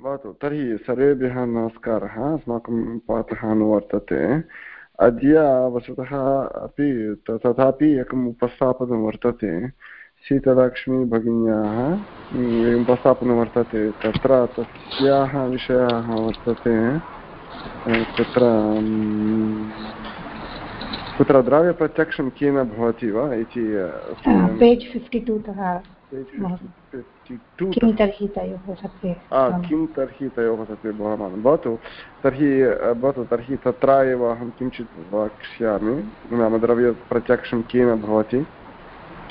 भवतु, तर्हि सर्वेभ्यः नमस्कारः। अस्माकं पाठः अनुवर्तते। अद्य वस्तुतः अपि तथापि एकम् उपस्थापनं वर्तते। शीतलक्ष्मी भगिन्याः उपस्थापनं वर्तते। तत्र तस्याः विषयः वर्तते। तत्र कुत्र द्रव्यप्रत्यक्षं केन भवति वा इति पेज् फिफ्टि टु तः किं तर्हि तयोः सत्ये किं तर्हि तयोः सत्ये भवामः भवतु तर्हि भवतु तर्हि तत्र एव अहं किञ्चित् वक्ष्यामि। नाम द्रव्यप्रत्यक्षं केन भवति?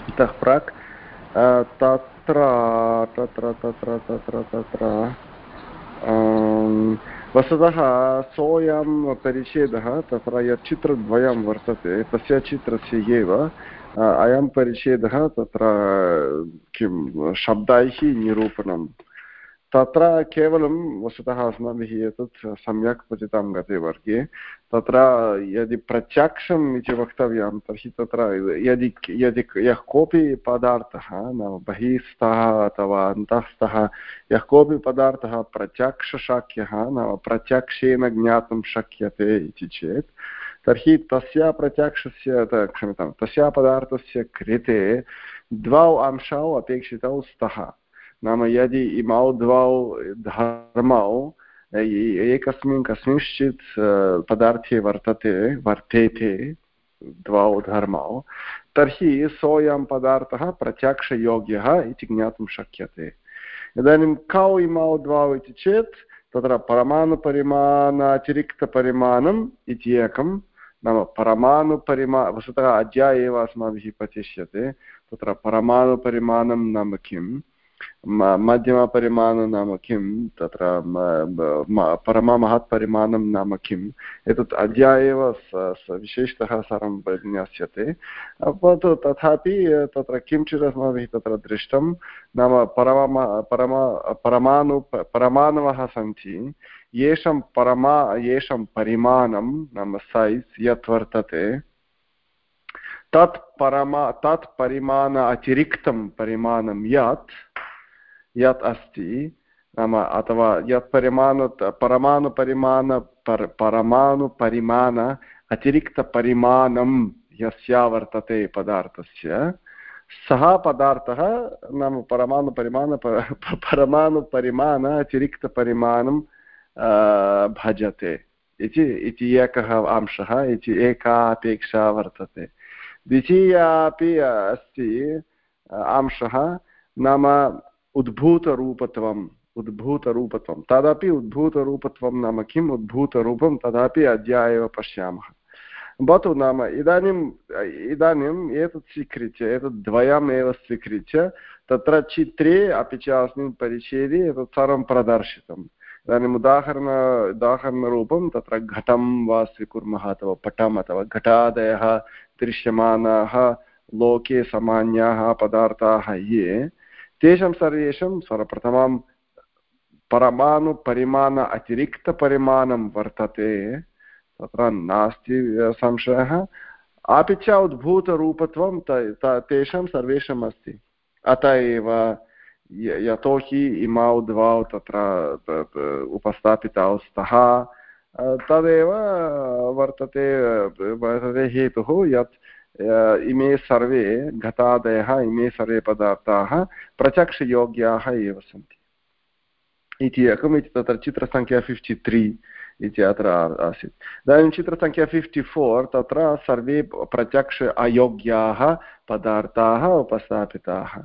इतः प्राक् तत्र तत्र तत्र तत्र तत्र वस्तुतः सोऽयं परिच्छेदः तत्र यत् चित्रद्वयं वर्तते तस्य चित्रस्य एव। अयं परिच्छेदः तत्र किं शब्दैः निरूपणं तत्र केवलं वस्तुतः अस्माभिः एतत् सम्यक् पठितं गते वर्गे तत्र यदि प्रत्यक्षम् इति वक्तव्यं तर्हि तत्र यदि यदि यः कोऽपि पदार्थः नाम बहिस्तः अथवा अन्तःस्थः यः कोऽपि पदार्थः प्रत्यक्षशाक्यः नाम प्रत्यक्षेन ज्ञातुं शक्यते इति चेत् तर्हि तस्य प्रत्यक्षस्य क्षम्यतां, तस्य पदार्थस्य कृते द्वौ अंशौ अपेक्षितौ स्तः। नाम यदि इमौ, द्वौ धर्मौ एकस्मिन् कस्मिंश्चित् पदार्थे वर्तते, वर्तेते द्वौ धर्मौ, तर्हि सोऽयं पदार्थः प्रत्यक्षयोग्यः इति ज्ञातुं शक्यते। इदानीं कौ इमौ, द्वौ इति चेत् तत्र परमाणुपरिमाणातिरिक्तपरिमाणम् इति एकं नाम परमाणुपरिमा वस्तुतः अद्य एव अस्माभिः पठिष्यते। तत्र परमाणुपरिमाणं नाम किं मध्यमपरिमाणं नाम किं? तत्र परममहत्परिमाणं नाम किम्? एतत् अद्य एव विशेषतः सर्वं ज्ञास्यते परन्तु तथापि, तत्र किञ्चित् अस्माभिः तत्र दृष्टं, नाम परम परम, परमाणु, परमाणवः सन्ति। येषां परमा, येषां परिमाणं नाम सैस् यत् वर्तते, तत् परमा, तत् परिमाण, अतिरिक्तं परिमाणं यत् यत् अस्ति, नाम अथवा यत् परिमाण परमाणुपरिमाण पर परमाणुपरिमाण अतिरिक्तपरिमाणं यस्य वर्तते पदार्थस्य, सः पदार्थः नाम परमाणुपरिमाण परमाणुपरिमाण अतिरिक्तपरिमाणं भजते। इति इति एकः अंशः, इति एका अपेक्षा वर्तते। द्वितीया अपि अस्ति अंशः, नाम उद्भूतरूपत्वम् उद्भूतरूपत्वं तदपि उद्भूतरूपत्वं नाम किम् उद्भूतरूपं तदपि अद्य एव पश्यामः। भवतु नाम इदानीम् इदानीम् एतत् स्वीकृत्य, एतत् द्वयम् एव स्वीकृत्य, तत्र चित्रे अपि च अस्मिन् परिच्छेदे एतत् सर्वं प्रदर्शितम्। इदानीम् उदाहरण, उदाहरणरूपं तत्र घटं वा स्वीकुर्मः अथवा पटम् अथवा घटादयः, दृश्यमानाः, लोके सामान्याः पदार्थाः ये तेषां सर्वेषां सर्वप्रथमं परमाणुपरिमाण अतिरिक्तपरिमाणं वर्तते, तत्र नास्ति संशयः। अपि च उद्भूतरूपत्वं तेषां सर्वेषाम् अस्ति। अत एव यतोहि इमौ द्वौ तत्र उपस्थापितौ स्तः तदेव वर्तते वर्तते हेतुः यत् इमे सर्वे घटादयः, इमे सर्वे पदार्थाः प्रत्यक्षयोग्याः एव सन्ति। इति एकम्, इति तत्र चित्रसङ्ख्या फिफ्टि त्री इति अत्र आसीत्। इदानीं चित्रसङ्ख्या फिफ्टि फोर् तत्र सर्वे प्रत्यक्ष अयोग्याः पदार्थाः उपस्थापिताः।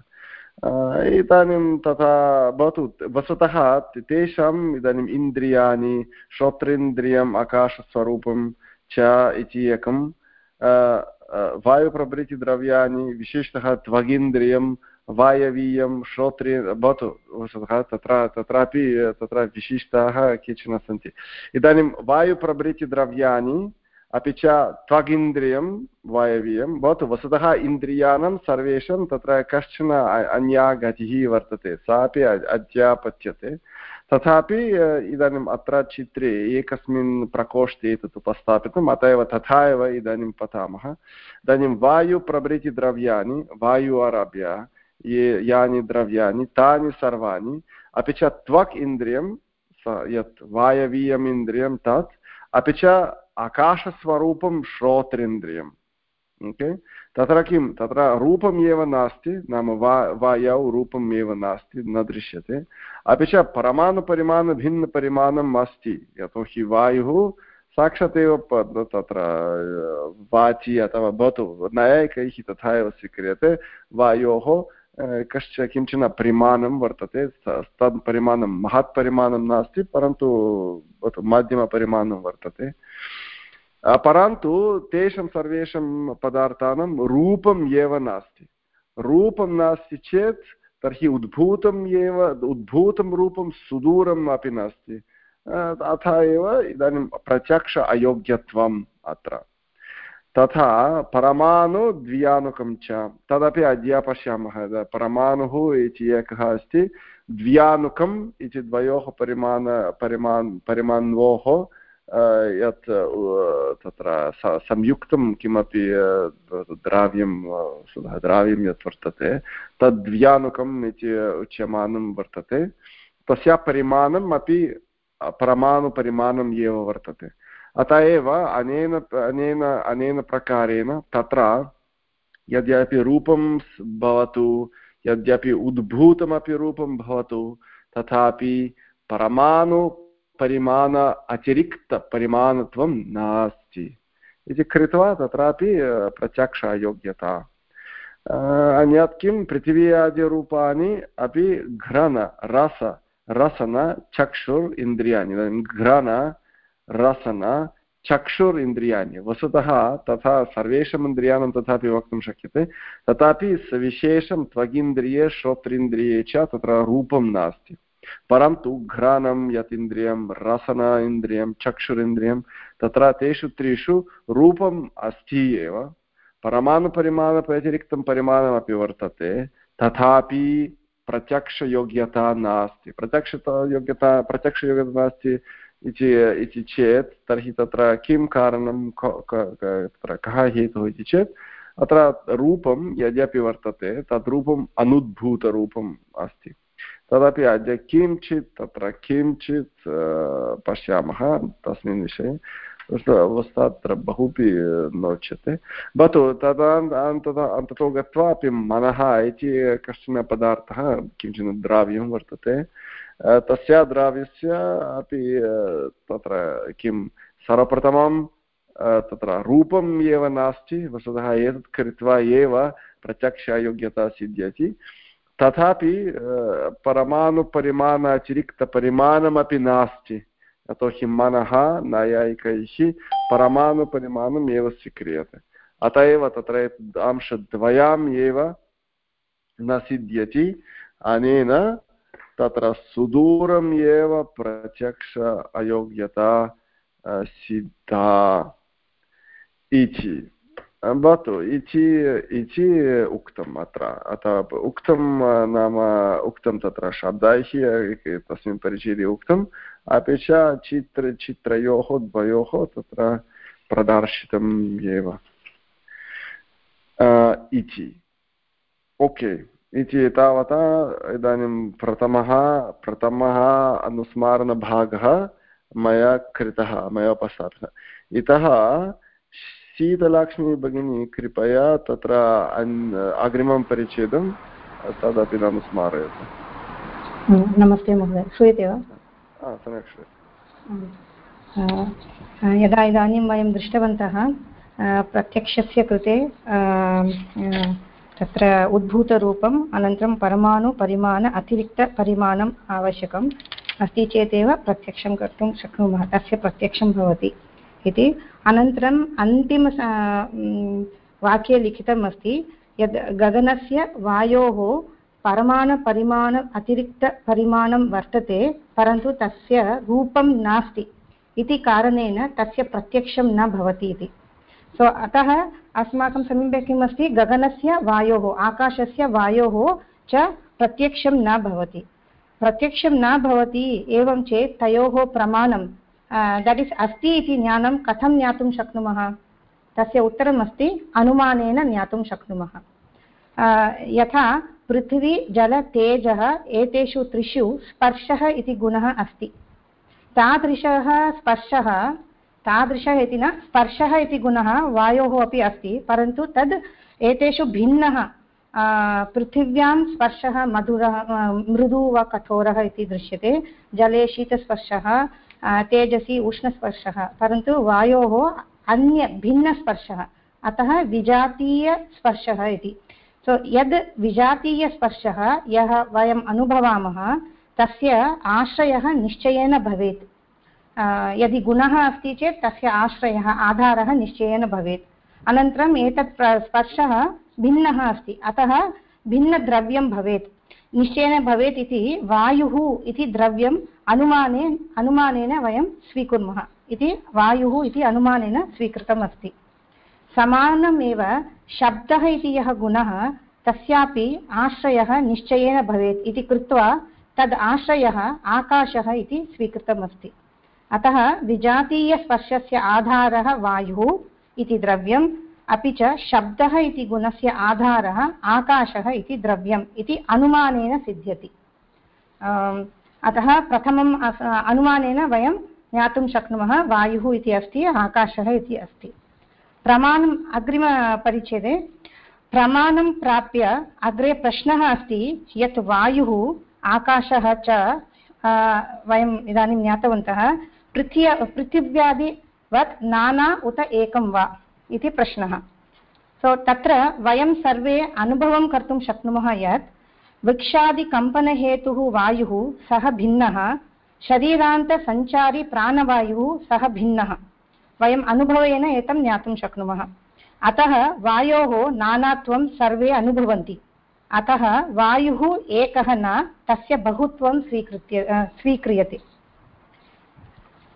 इदानीं तथा भवतु, वस्तुतः तेषाम् इदानीम् इन्द्रियाणि, श्रोत्रेन्द्रियम्, आकाशस्वरूपं च इति एकं वायुप्रभृतिद्रव्याणि विशेषतः त्वगिन्द्रियं वायवीयं श्रोत्रे भवतु वस्तुतः तत्र तत्रापि तत्र विशिष्टाः केचन सन्ति इदानीं वायुप्रभृतिद्रव्याणि अपि च त्वगिन्द्रियं वायवीयं भवतु वस्तुतः इन्द्रियाणां सर्वेषां तत्र कश्चन अन्या गतिः वर्तते सापि अध्यापच्यते तथापि इदानीम् अत्र चित्रे एकस्मिन् प्रकोष्ठे तत् उपस्थापितम् अत एव तथा एव इदानीं पठामः। इदानीं वायुप्रभृतिद्रव्याणि वायु आरभ्य ये यानि द्रव्याणि, तानि सर्वाणि, अपि च त्वक् इन्द्रियं यत् वायवीयम् इन्द्रियं तत्, अपि च आकाशस्वरूपं श्रोत्रेन्द्रियम्। ओके? तत्र किं? तत्र रूपम् एव नास्ति, नाम वा, वायौ रूपम् एव नास्ति, न दृश्यते। अपि च परमाणुपरिमाणभिन्नपरिमाणम् अस्ति। यतोहि वायुः साक्षात् तत्र वाचि अथवा भवतु नैयायिकैः तथा एव स्वीक्रियते। वायोः कश्च किंचन परिमाणं वर्तते तत् परिमाणं महत् परिमाणं नास्ति, परन्तु मध्यमपरिमाणं वर्तते। परन्तु तेषां सर्वेषां पदार्थानां रूपम् एव नास्ति। रूपं नास्ति चेत् तर्हि उद्भूतम् एव, उद्भूतं रूपं सुदूरम् अपि नास्ति। तथा एव इदानीं प्रत्यक्ष अयोग्यत्वम् अत्र। तथा परमाणुद्वियानुकं च, तदपि अद्य पश्यामः परमाणुः इति एकः अस्ति, द्वियानुकम् इति द्वयोः परिमाण परिमाण, परिमाण्वोः यत् तत्र संयुक्तं किमपि द्राव्यं द्राव्यं यत् वर्तते तद्व्यानुकम् इति उच्यमानं वर्तते तस्य परिमाणम् अपि परमाणुपरिमाणम् एव वर्तते अतः एव अनेन अनेन अनेन प्रकारेण तत्र यद्यपि रूपं भवतु यद्यपि उद्भूतमपि रूपं भवतु तथापि परमाणु परिमाण अतिरिक्तपरिमाणत्वं नास्ति इति कृत्वा तत्रापि प्रत्यक्षयोग्यता अन्यत् किं पृथिवी आदिरूपाणि अपि घ्रन रस रसन चक्षुर् इन्द्रियाणि इदानीं घ्रन रसन चक्षुर् इन्द्रियाणि वस्तुतः तथा सर्वेषाम् इन्द्रियाणां तथापि वक्तुं शक्यते तथापि सविशेषं त्वगिन्द्रिये श्रोत्रेन्द्रिये च तत्र रूपं नास्ति परन्तु घ्राणं यत् इन्द्रियं रसन इन्द्रियं चक्षुरिन्द्रियं, तत्र तेषु त्रिषु रूपम् अस्ति एव। परमाणुपरिमाणव्यतिरिक्तं परिमाणमपि वर्तते, तथापि प्रत्यक्षयोग्यता नास्ति। प्रत्यक्षयोग्यता प्रत्यक्षयोग्यता नास्ति इति इति चेत्, तर्हि तत्र किं कारणं तत्र कः हेतुः इति चेत्, अत्र रूपं यद्यपि वर्तते तद् रूपम् अनुद्भूतरूपम् अस्ति। तदपि अद्य किञ्चित् तत्र किञ्चित् पश्यामः तस्मिन् विषये अत्र बहुपि नोच्यते भवतु तदा अन्ततः अन्ततो गत्वा अपि मनः इति कश्चन पदार्थः किञ्चित् द्राव्यं वर्तते तस्य द्राव्यस्य अपि तत्र किं सर्वप्रथमं तत्र रूपम् एव नास्ति वस्तुतः एतत् कृत्वा एव प्रत्यक्षयोग्यता सिद्ध्यति तथापि परमाणुपरिमाण अतिरिक्तपरिमाणमपि नास्ति यतोहि मनः नैयायिकैः परमाणुपरिमाणम् एव स्वीक्रियते अत एव तत्र अंशद्वयाम् एव न सिद्ध्यति अनेन तत्र सुदूरम् एव प्रत्यक्ष अयोग्यता सिद्धा इति भवतु इति इति उक्तम् अत्र अतः उक्तं नाम उक्तं तत्र शब्दैः तस्मिन् परिचये उक्तम् अपि च चित्र चित्रयोः द्वयोः तत्र प्रदर्शितम् एव इति ओके इति तावता इदानीं प्रथमः प्रथमः अनुस्मारणभागः मया कृतः मया उपस्थापितः इतः शीतलाक्ष्मी भगिनी कृपया तत्र अग्रिमं परिच्छेदं तदपि नाम स्मारयतु नमस्ते महोदय श्रूयते वा सम्यक् श्रूयते यदा इदानीं वयं दृष्टवन्तः प्रत्यक्षस्य कृते तत्र उद्भूतरूपम् अनन्तरं परमाणु परिमाण अतिरिक्तपरिमाणम् आवश्यकम् अस्ति चेदेव प्रत्यक्षं कर्तुं शक्नुमः तस्य प्रत्यक्षं भवति इति अनन्तरम् अन्तिम वाक्ये लिखितम् अस्ति, यद् गगनस्य वायोः परमाणपरिमाण अतिरिक्तपरिमाणं वर्तते, परन्तु तस्य रूपं नास्ति, इति कारणेन तस्य प्रत्यक्षं न भवति इति। सो अतः अस्माकं समीपे किम् अस्ति गगनस्य वायोः, आकाशस्य वायोः च प्रत्यक्षं न भवति। प्रत्यक्षं न भवति एवं चेत् तयोः प्रमाणं दट् इस् अस्ति इति ज्ञानं कथं ज्ञातुं शक्नुमः तस्य उत्तरम् अस्ति अनुमानेन ज्ञातुं शक्नुमः यथा पृथिवी जल तेजः एतेषु त्रिषु स्पर्शः इति गुणः अस्ति तादृशः स्पर्शः तादृशः इति न स्पर्शः इति गुणः वायोः अपि अस्ति परन्तु तद् एतेषु भिन्नः पृथिव्यां स्पर्शः मधुरः मृदु वा कठोरः इति दृश्यते जले शीतस्पर्शः तेजसि उष्णस्पर्शः, परन्तु वायोः अन्य भिन्नस्पर्शः, अतः विजातीयस्पर्शः इति। सो यद् विजातीयस्पर्शः यः वयम् अनुभवामः, तस्य आश्रयः निश्चयेन भवेत्। यदि गुणः अस्ति चेत् तस्य आश्रयः, आधारः निश्चयेन भवेत्। अनन्तरम् एतत् स्पर्शः भिन्नः अस्ति, अतः भिन्नद्रव्यं भवेत्। निश्चयेन भवेत् इति वायुः इति द्रव्यम् अनुमाने अनुमानेन वयं स्वीकुर्मः। इति वायुः इति अनुमानेन स्वीकृतम् अस्ति। समानमेव शब्दः इति यः गुणः, तस्यापि आश्रयः निश्चयेन भवेत् इति कृत्वा तद् आश्रयः आकाशः इति स्वीकृतमस्ति अतः विजातीयस्पर्शस्य आधारः वायुः इति द्रव्यम् अपि च शब्दः इति गुणस्य आधारः आकाशः इति द्रव्यम् इति अनुमानेन सिद्ध्यति। अतः प्रथमम् अनुमानेन वयं ज्ञातुं शक्नुमः वायुः इति अस्ति, आकाशः इति अस्ति। प्रमाणम् अग्रिमपरिच्छेदे, प्रमाणं प्राप्य अग्रे प्रश्नः अस्ति यत् वायुः, आकाशः च वयम् इदानीं ज्ञातवन्तः पृथ्य पृथिव्यादिवत् नाना उत एकं वा? इति प्रश्नः। सो तत्र वयं सर्वे अनुभवं कर्तुं शक्नुमः यत् वृक्षादिकम्पनहेतुः वायुः सः भिन्नः शरीरान्तसञ्चारी प्राणवायुः सः भिन्नः। वयम् अनुभवेन एतं ज्ञातुं शक्नुमः। अतः वायोः नानात्वं सर्वे अनुभवन्ति। अतः वायुः एकः न, तस्य बहुत्वं स्वीकृत्य स्वीक्रियते।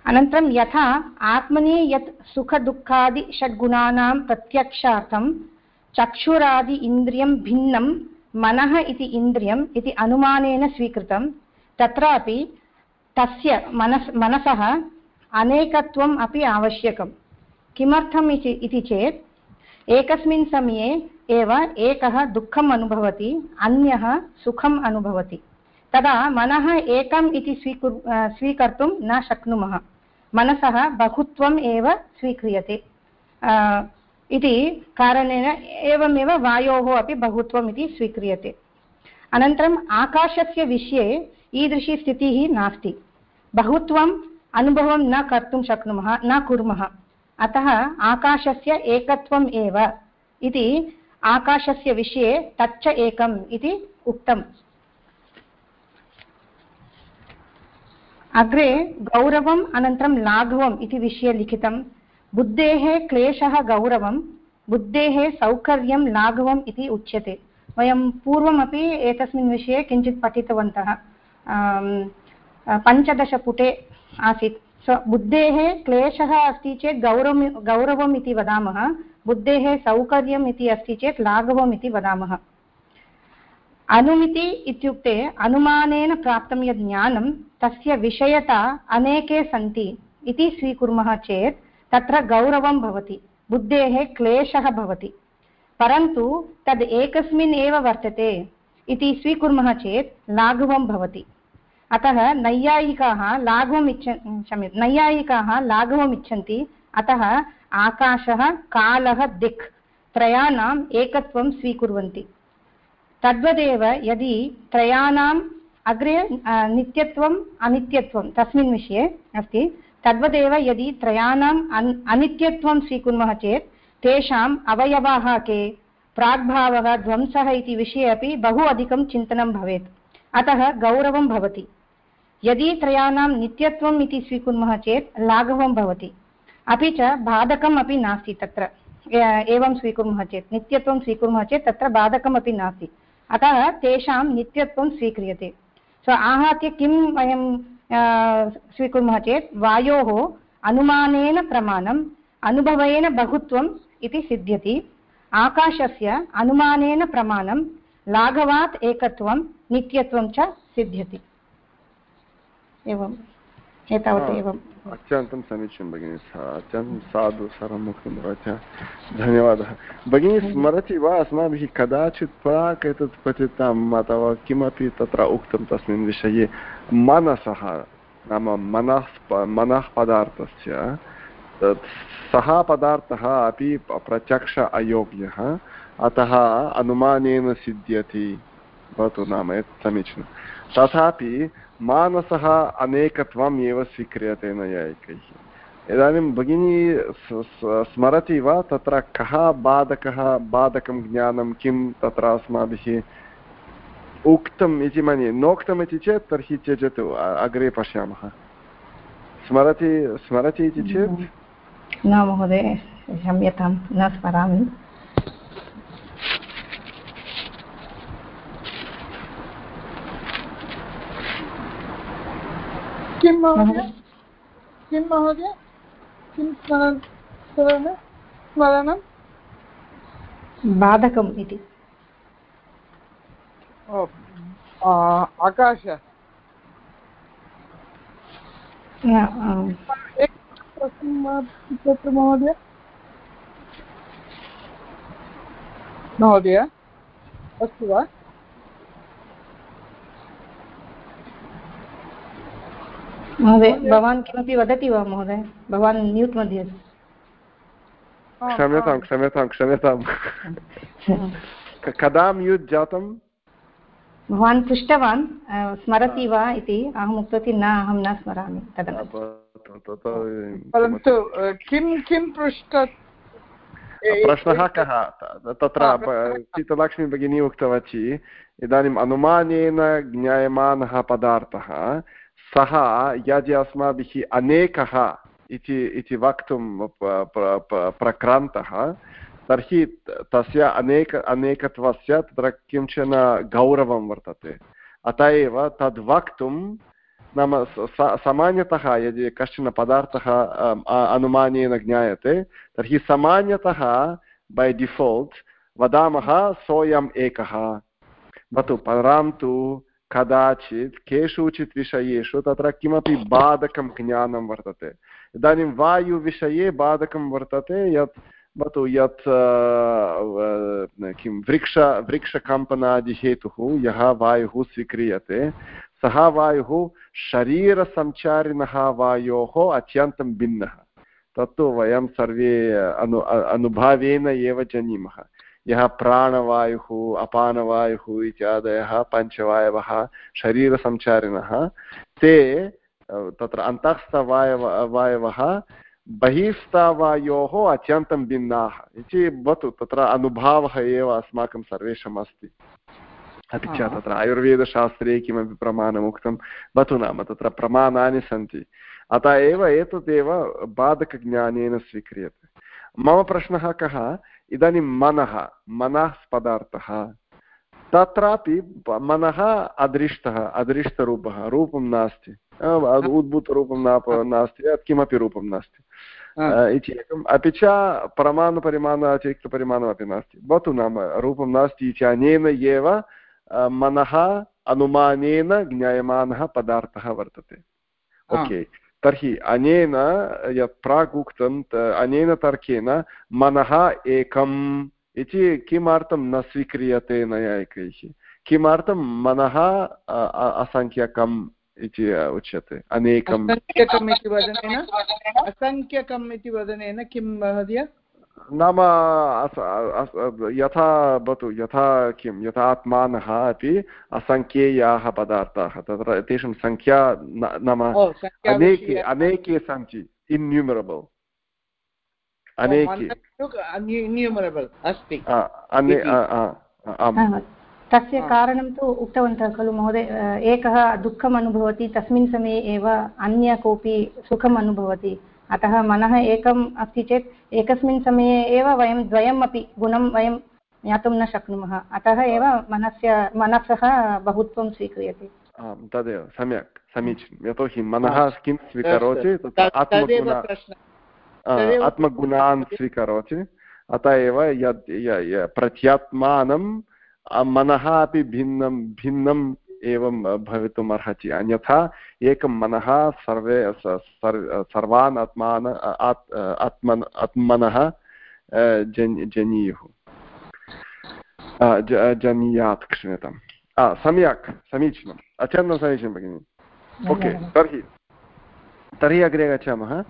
अनन्तरं यथा आत्मनि यत् सुखदुःखादि षड्गुणानां प्रत्यक्षार्थं चक्षुरादि इन्द्रियं भिन्नं, मनः इति इन्द्रियम् इति अनुमानेन स्वीकृतं, तत्रापि तस्य मनस्, मनसः अनेकत्वम् अपि आवश्यकं किमर्थम् इति चेत्, एकस्मिन् समये एव एकः दुःखम् अनुभवति, अन्यः सुखम् अनुभवति। तदा मनः एकम् इति स्वीकुर् स्वीकर्तुं न शक्नुमः। मनसः बहुत्वम् एव स्वीक्रियते। इति कारणेन एवमेव वायोः अपि बहुत्वम् इति स्वीक्रियते। अनन्तरम् आकाशस्य विषये ईदृशी स्थितिः नास्ति। बहुत्वम् अनुभवं न कर्तुं शक्नुमः, न कुर्मः। अतः आकाशस्य एकत्वम् एव। इति आकाशस्य विषये तच्च एकम् इति उक्तम्। अग्रे गौरवम् अनन्तरं लाघवम् इति विषये लिखितं। बुद्धेः क्लेशः गौरवं बुद्धेः सौकर्यं लाघवम् इति उच्यते। वयं पूर्वमपि एतस्मिन् विषये किञ्चित् पठितवन्तः। पञ्चदशपुटे आसीत्। स्व, बुद्धेः क्लेशः अस्ति चेत् गौरवं गौरवम् इति वदामः, बुद्धेः सौकर्यम् इति अस्ति चेत् लाघवम् इति वदामः। अनुमिति इत्युक्ते अनुमानेन प्राप्तं यत् ज्ञानं तस्य विषयता अनेके सन्ति इति स्वीकुर्मः चेत् तत्र गौरवं भवति बुद्धेः क्लेशः भवति परन्तु तद् एकस्मिन् एव वर्तते इति स्वीकुर्मः चेत् लाघवं भवति अतः नैयायिकाः लाघवम् इच्छ क्षम्य नैयायिकाः लाघवम् इच्छन्ति अतः आकाशः कालः दिक् त्रयाणाम् एकत्वं स्वीकुर्वन्ति तद्वदेव यदि त्रयाणाम् अग्रे नित्यत्वम् अनित्यत्वं तस्मिन् विषये अस्ति। तद्वदेव यदि त्रयाणाम् अन् अनित्यत्वं स्वीकुर्मः चेत्, तेषाम् अवयवाः के? प्राग्भावः, ध्वंसः इति विषये अपि बहु अधिकं चिन्तनं भवेत्। अतः गौरवं भवति। यदि त्रयाणां नित्यत्वम् इति स्वीकुर्मः चेत्, लाघवं भवति। अपि च बाधकम् अपि नास्ति तत्र। एवं स्वीकुर्मः चेत्, नित्यत्वं स्वीकुर्मः चेत् तत्र बाधकमपि नास्ति। अतः तेषां नित्यत्वं स्वीक्रियते। सो आहत्य किं वयं स्वीकुर्मः चेत् वायोः अनुमानेन प्रमाणम् अनुभवेन बहुत्वम् इति सिद्ध्यति। आकाशस्य अनुमानेन प्रमाणं लाघवात् एकत्वं नित्यत्वं च सिद्ध्यति। एवम्। एतावत् एवम्। अत्यन्तं समीचीनं भगिनि अत्यन्तं साधु सर्वम् उक्तं भवत्या। धन्यवादः। भगिनी स्मरति वा अस्माभिः कदाचित् प्राक् एतत् पठितम् अथवा किमपि तत्र उक्तं तस्मिन् विषये मनसः नाम मनः मनः पदार्थस्य सः पदार्थः अपि प्रत्यक्ष अयोग्यः अतः अनुमानेन सिद्ध्यति। भवतु नाम एतत् समीचीनं। तथापि मानसः अनेकत्वम् एव स्वीक्रियते नैयायिकैः इदानीं भगिनी स्मरति वा? तत्र कः बाधकः, बाधकं ज्ञानं किं तत्र अस्माभिः उक्तम् इति मन्ये। नोक्तम् इति चेत् तर्हि त्यजतु अग्रे पश्यामः। स्मरति स्मरति इति चेत्? न महोदय, क्षम्यतां, न स्मरामि। किं महोदय? किं महोदय? किं स्मरण स्मरणं? बाधकम् इति। आकाश। तत्र महोदय। महोदय अस्तु वा? महोदय भवान् किमपि वदति वा महोदय? भवान् म्यूट् मध्ये अस्ति। क्षम्यतां क्षम्यतां क्षम्यतां। कदा म्यूट् जातं भवान् पृष्टवान् स्मरति वा इति? अहम् उक्तवती न अहं न स्मरामि। तदनन्तरं। परन्तु किं किं पृष्ट प्रश्नः कः? तत्र सीतलक्ष्मी भगिनी उक्तवती इदानीम् अनुमानेन ज्ञायमानः पदार्थः सः यदि अस्माभिः अनेकः इति इति वक्तुं प्रक्रान्तः, तर्हि तस्य अनेक, अनेकत्वस्य तत्र किंचन गौरवं वर्तते। अत एव तद् वक्तुं नाम सामान्यतः यदि कश्चन पदार्थः अनुमानेन ज्ञायते, तर्हि सामान्यतः बै डिफाल्ट् वदामः सोऽयम् एकः। भवतु परन्तु कदाचित् केषुचित् विषयेषु तत्र किमपि बाधकं ज्ञानं वर्तते इदानीं वायुविषये बाधकं वर्तते यत् भवतु यत् किं वृक्ष वृक्षकम्पनादिहेतुः यः वायुः स्वीक्रियते सः वायुः शरीरसञ्चारिणः वायोः अत्यन्तं भिन्नः तत्तु वयं सर्वे अनु अनुभावेन एव जानीमः यः प्राणवायुः अपानवायुः इत्यादयः पञ्चवायवः शरीरसञ्चारिणः ते तत्र अन्तःस्थवायव वायवः बहिस्थावायोः अत्यन्तं भिन्नाः इति भवतु तत्र अनुभावः एव अस्माकं सर्वेषाम् अस्ति। अपि च तत्र आयुर्वेदशास्त्रे किमपि प्रमाणम् उक्तं भवतु नाम तत्र प्रमाणानि सन्ति। अतः एव एतदेव बाधकज्ञानेन स्वीक्रियते। मम प्रश्नः कः? इदानीं मनः मनः पदार्थः। तत्रापि मनः अदृष्टः अदृष्टरूपः रूपं नास्ति। उद्भूतरूपं नास्ति यत् किमपि रूपं नास्ति। इति एकम्। अपि च प्रमाणपरिमाण अतिरिक्तपरिमाणमपि नास्ति। भवतु नाम रूपं नास्ति इति अनेन एव मनः अनुमानेन ज्ञायमानः पदार्थः वर्तते। ओके। तर्हि अनेन यत् प्राक् उक्तं अनेन तर्केन मनः एकम् इति किमर्थं न स्वीक्रियते नैयायिकैः किमर्थं मनः असङ्ख्यकम् इति उच्यते? अनेकम् असङ्ख्यकम् इति वदनेन किं महोदय? नाम यथा भवतु यथा किं यथा आत्मानः अपि असङ्ख्येयाः पदार्थाः तत्र तेषां सङ्ख्या नाम अनेके अनेके सन्ति इन्यूमरबल् अनेके। तस्य कारणं तु उक्तवन्तः खलु महोदय एकः दुःखम् अनुभवति तस्मिन् समये एव अन्य कोऽपि सुखम् अनुभवति अतः मनः एकम् अस्ति चेत् एकस्मिन् समये एव वयं द्वयम् अपि गुणं वयं ज्ञातुं न शक्नुमः। अतः एव मनस्य मनसः बहुत्वं स्वीक्रियते। आम् तदेव सम्यक् समीचीनं। यतोहि मनः किं स्वीकरोति आत्मगुणान् स्वीकरोति। अतः एव यद् प्रत्यात्मानं मनः अपि भिन्नं भिन्नं एवं भवितुम् अर्हति अन्यथा एकं मनः सर्वे सर्वान् आत्मान् आत्मन् आत्मनः जन् जनीयुः। जनीयात् क्षम्यताम्। सम्यक् समीचीनम् अत्यन्तं समीचीनं भगिनि। ओके तर्हि तर्हि अग्रे गच्छामः।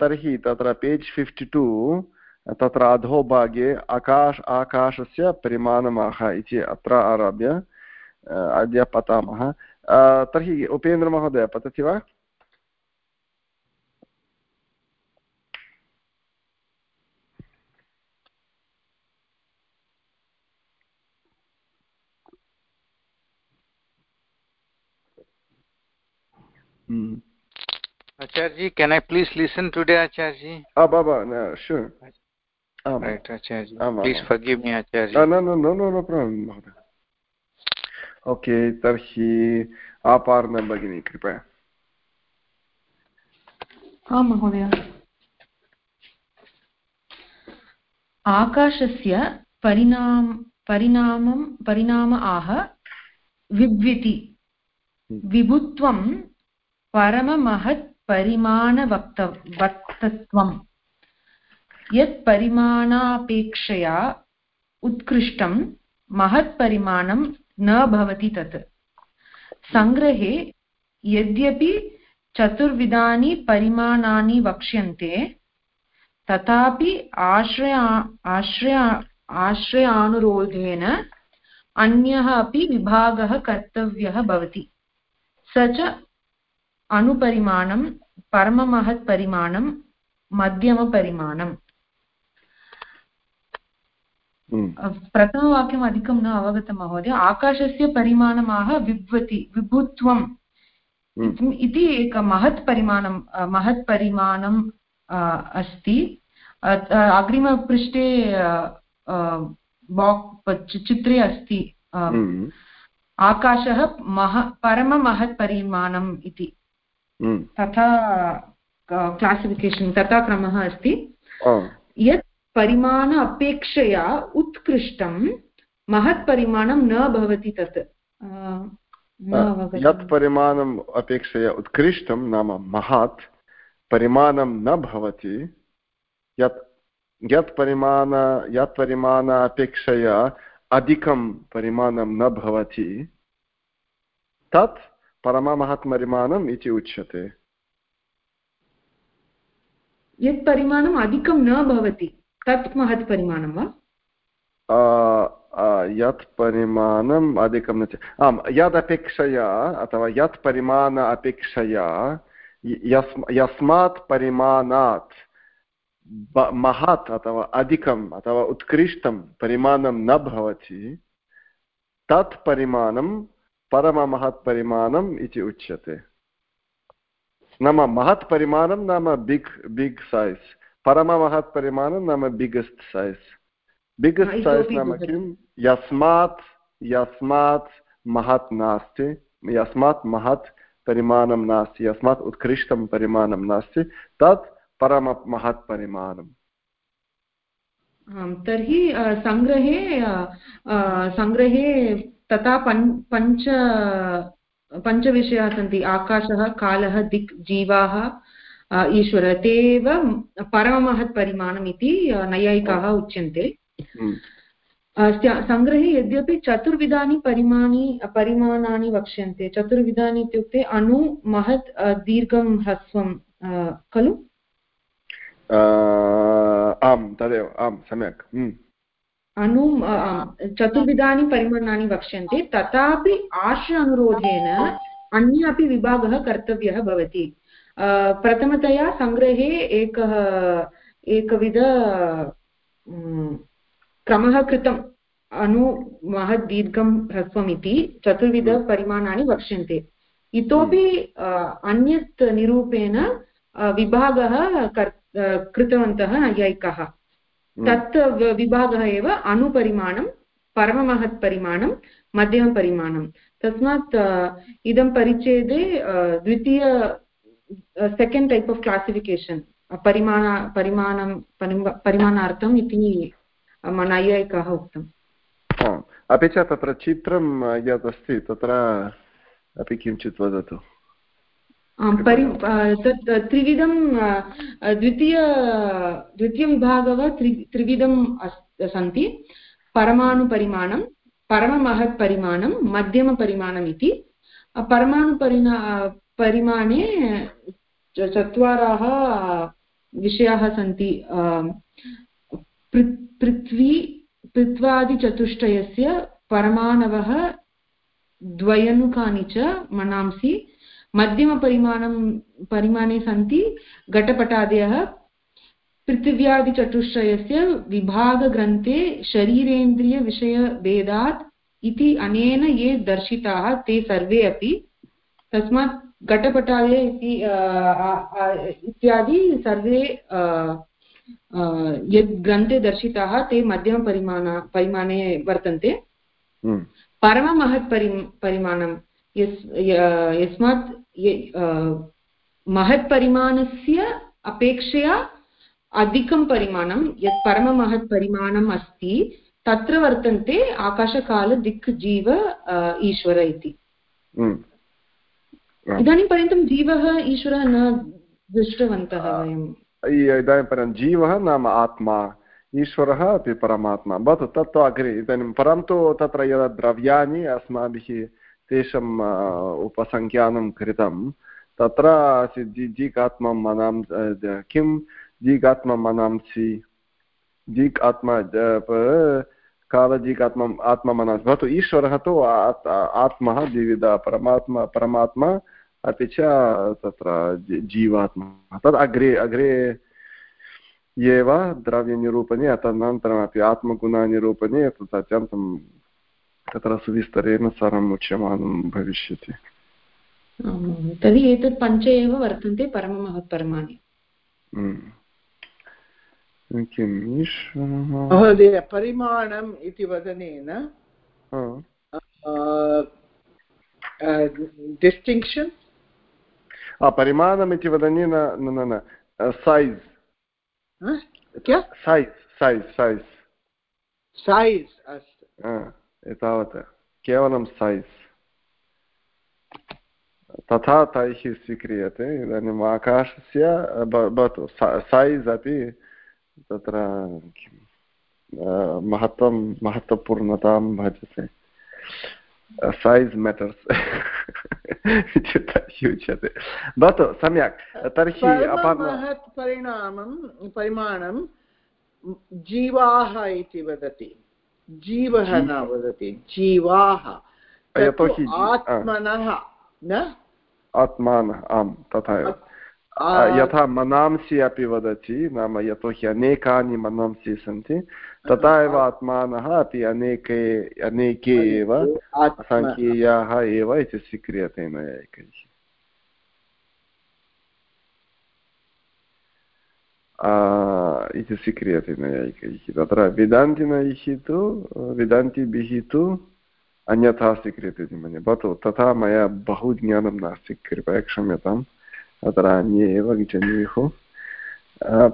तर्हि तत्र पेज् फिफ्टि टु तत्र अधोभागे आकाश आकाशस्य परिमाणमाह इति अत्र आरभ्य अद्य पठामः तर्हि उपेन्द्रमहोदय पतति वा Mm. Acharji, can I please listen today, Acharji? Abba, Abba, no, sure. Um, right, Acharji. Um, please forgive me, Acharji. Uh, no, no, no, no, no problem, Mahoday. Okay तर्हि आपार्न भगिनी कृपया आं महोदय आकाशस्य परिणाम परिणामं परिणाम आह विद्विति विभुत्वं परममहत्परिमाणवक्त वक्तत्वम् यत् परिमाणापेक्षया उत्कृष्टं महत्परिमाणं न भवति तत् सङ्ग्रहे यद्यपि चतुर्विधानि परिमाणानि वक्ष्यन्ते, तथापि आश्रया आश्रया, आश्रयानुरोधेन अन्यः अपि विभागः कर्तव्यः भवति स च अणुपरिमाणं परममहत्परिमाणं मध्यमपरिमाणम्। प्रथमवाक्यम् अधिकं न अवगतं महोदय आकाशस्य परिमाणमाह विभ्वति विभुत्वम्। इति एक महत् परिमाणं महत् परिमाणम् अस्ति अग्रिमपृष्ठे बाक् चित्रे अस्ति। आकाशः मह परममहत्परिमाणम् इति. हम्म। तथा क्लासिफिकेशन् तथा क्रमः अस्ति यत् परिमाण अपेक्षया उत्कृष्टं महत्परिमाणं न भवति तत्। यत् परिमाणम् अपेक्षया उत्कृष्टं नाम महत् परिमाणं न भवति यत् यत् परिमाण यत् परिमाण अपेक्षया अधिकं परिमाणं न भवति तत् परममहत्परिमाणम् इति उच्यते। यत् परिमाणम् अधिकं न भवति तत् महत् परिमाणं वा? यत् परिमाणम् अधिकं न आम्, यदपेक्षया अथवा यत् परिमाण अपेक्षया यस्, यस्मात् परिमाणात् महत् अथवा अधिकम् अथवा उत्कृष्टं परिमाणं न भवति, तत् परिमाणं परममहत्परिमाणम् इति उच्यते। नाम महत्परिमाणं नाम बिग् बिग् सैस् परममहत्परिमाणं नाम बिग्गेस्ट् सैस् बिग्गेस्ट् सैस् नाम किं यस्मात् यस्मात् महत् नास्ति यस्मात् महत् परिमाणं नास्ति यस्मात् उत्कृष्टं परिमाणं नास्ति तत् परममहत्परिमाणम् तर्हि सङ्ग्रहे सङ्ग्रहे तथा पञ् पञ्च पञ्चविषयाः सन्ति आकाशः कालः दिक् जीवाः ईश्वर ते एव परममहत्परिमाणम् इति नैयायिकाः उच्यन्ते। सङ्ग्रहे यद्यपि चतुर्विधानि परिमाणि परिमाणानि वक्ष्यन्ते चतुर्विधानि इत्युक्ते अणु महत् दीर्घं ह्रस्वं खलु? आम् तदेव आम् सम्यक्। अनु चतुर्विधानि परिमाणानि वक्ष्यन्ते तथापि आश्रय अनुरोधेन अन्य अपि विभागः कर्तव्यः भवति। प्रथमतया सङ्ग्रहे एकः एकविध क्रमः कृतम्। अनु महत् दीर्घं ह्रस्वम् इति चतुर्विधपरिमाणानि वक्ष्यन्ते इतोपि अन्यत् निरूपेण विभागः कृतवन्तः नैयायिकः। तत् विभागः एव अणुपरिमाणं परममहत्परिमाणं मध्यमपरिमाणं। तस्मात् इदं परिच्छेदे द्वितीय सेकेण्ड् टैप् आफ् क्लासिफिकेशन् परिमाण परिमाणं परिमाणार्थम् इति नैयायिकः उक्तम् अपि च तत्र चित्रं यत् अस्ति तत्र अपि किञ्चित् वदतु. परि तत् त्रिविधं द्वितीय द्वितीयविभागः त्रि त्रिविधं सन्ति. परमाणुपरिमाणं परममहत्परिमाणं मध्यमपरिमाणम् इति. परमाणुपरिणा परिमाणे चत्वारः विषयाः सन्ति पृथ्वी, पृथ्वादिचतुष्टयस्य परमाणवः द्वयनुकानि च मनांसि। मध्यमपरिमाणं, परिमाणे सन्ति, घटपटादयः। पृथिव्यादिचतुष्टयस्य विभागग्रन्थे शरीरेन्द्रियविषयभेदात् इति अनेन ये दर्शिताः, ते सर्वे अपि तस्मात् घटपटादय इति इत्यादि सर्वे यद् ग्रन्थे दर्शिताः ते मध्यमपरिमाण परिमाणे वर्तन्ते हम्म। परममहत्परि परिमाणं यस् यस्मात् महत्परिमाणस्य अपेक्षया अधिकं परिमाणं यत् परममहत् परिमाणम् अस्ति तत्र वर्तन्ते आकाशकाल दिक् जीव ईश्वर इति हम्म। इदानीं पर्यन्तं जीवः ईश्वरः न दृष्टवन्तः वयम् इदानीं पर्यन्तं जीवः नाम आत्मा ईश्वरः अपि परमात्मा. भवतु तत्तु अग्रे इदानीं परन्तु तत्र यदा द्रव्याणि अस्माभिः तेषाम् उपसङ्ख्यानं कृतं तत्र आत्मा मनां किं? जीगात्मा मनांसि। जीक् आत्मा कालजीक् आत्मा आत्ममनस्। भवतु ईश्वरः तु आत्मा द्विविध परमात्मा परमात्मा अपि च तत्र जीवात्मा। तद् अग्रे अग्रे एव द्रव्यनिरूपणे तदनन्तरमपि आत्मगुणनिरूपणे तत् अत्यन्तं तत्र सुविस्तरेण सर्वम् उच्यमानं भविष्यति। तर्हि एतत् पञ्च एव वर्तन्ते परममहत्परमाणि। हम्म। किम् ईश्वरः। महोदय परिमाणम् इति वदनेन डिस्टिङ्क्षन् परिमाणम् इति वदनेन न न सैज् सैज् सैज् सैज् सैज् अस्तु। एतावत्। केवलं सैज् तथा तैः स्वीक्रियते। इदानीम् आकाशस्य भवतु सैज् अपि तत्र महत्त्वं महत्त्वपूर्णतां भजते। सैज् मेटर्स् उच्यते भवतु सम्यक्। तर्हि परिणामं परिमाणं जीवाः इति वदति। जीवः न वदति जीवाः। यतोहि आत्मनः न? आत्मानः आम् तथा एव। यथा मनांसि अपि वदति नाम यतोहि अनेकानि मनांसि सन्ति तथा एव आत्मानः अपि अनेके अनेके एव असङ्ख्येयाः एव इति स्वीक्रियते नैयायिकैः इति स्वीक्रियते नैयायिकैः तत्र वेदान्तिनैः तु वेदान्तिभिः तु अन्यथा स्वीक्रियते इति मन्ये भवतु तथा मया बहु ज्ञानं नास्ति कृपया क्षम्यताम् अत्र अन्ये एव जन्युः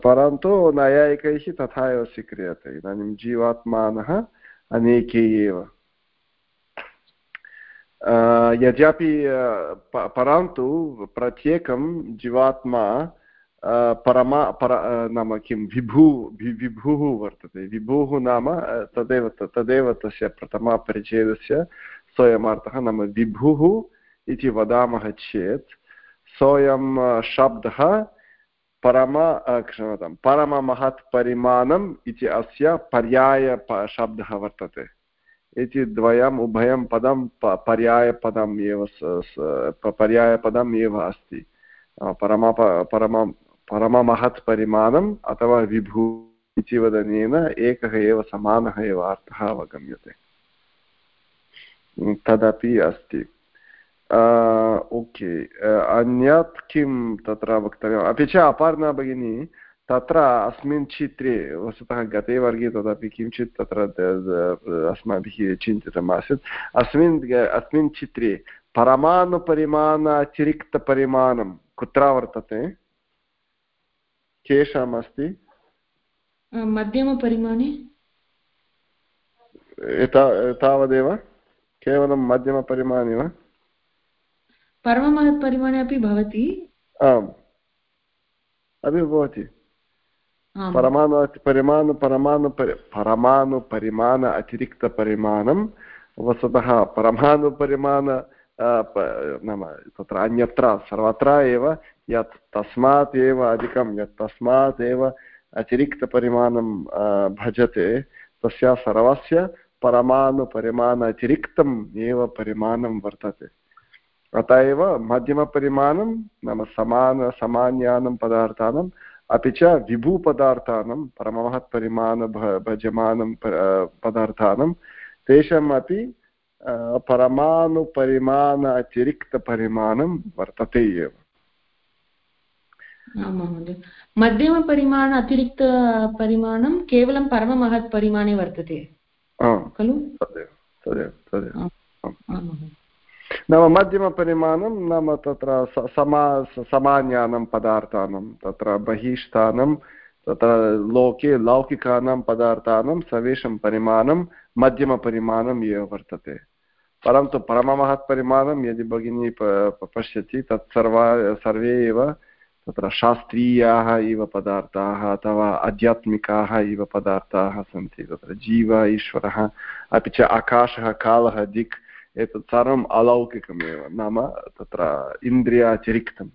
परन्तु नैयायिकैः तथा एव स्वीक्रियते इदानीं जीवात्मानः अनेके एव। यद्यपि परन्तु प्रत्येकं जीवात्मा परमा, पर नाम किं, विभु विभुः वर्तते। विभुः नाम तदेव तदेव तस्य प्रथमपरिच्छेदस्य स्वयमर्थः नाम विभुः इति वदामः चेत् सोऽयं शब्दः परम क्षम्यतां परममहत् परिमाणम् इति अस्य पर्याय शब्दः वर्तते इति द्वयम् उभयं पदं पर्यायपदम् एव पर्यायपदम् एव अस्ति परम परम परममहत् परिमाणम् अथवा विभु इति वदनेन एकः एव समानः एव अर्थः अवगम्यते तदपि अस्ति ओके अन्यत् किं तत्र वक्तव्यम् अपि च अपर्णा भगिनी तत्र अस्मिन् चित्रे वस्तुतः गते वर्गे तदपि किञ्चित् तत्र अस्माभिः चिन्तितम् आसीत् अस्मिन् अस्मिन् चित्रे परमाणुपरिमाण अतिरिक्तपरिमाणं कुत्र वर्तते केषाम् अस्ति मध्यमपरिमाणे तावदेव केवलं मध्यमपरिमाणे वा परममहत्परिमाणे अपि भवति? आम्। अपि भवति। परमाणु परिमाण परमाणु परमाणुपरिमाण अतिरिक्तपरिमाणं वस्तुतः परमाणुपरिमाण नाम तत्र अन्यत्र सर्वत्र एव यत् तस्मात् एव अधिकं यत् तस्मात् एव अतिरिक्तपरिमाणं भजते तस्य सर्वस्य परमाणुपरिमाण अतिरिक्तम् एव परिमाणं वर्तते। अत एव मध्यमपरिमाणं नाम समान सामान्यानां पदार्थानाम् अपि च विभुपदार्थानां परममहत्परिमाण भजमानं पदार्थानां तेषाम् अपि परमाणुपरिमाण अतिरिक्तपरिमाणं वर्तते एव। मध्यमपरिमाण अतिरिक्तपरिमाणं केवलं परममहत्परिमाणे वर्तते। खलु? तदेव तदेव तदेव। नाम मध्यमपरिमाणं नाम तत्र समा, सामान्यानां पदार्थानां, तत्र बहिष्ठानं, तत्र लोके, लौकिकानां पदार्थानां सर्वेषां परिमाणं मध्यमपरिमाणम् एव वर्तते। परन्तु परममहत्परिमाणं यदि भगिनी पश्यति, तत् सर्वा, सर्वे एव तत्र शास्त्रीयाः इव पदार्थाः अथवा आध्यात्मिकाः इव पदार्थाः सन्ति। तत्र जीव, ईश्वरः, अपि च आकाशः, कालः, दिक् एतत् सर्वम् अलौकिकमेव। नाम तत्र इन्द्रियातिरिक्तम्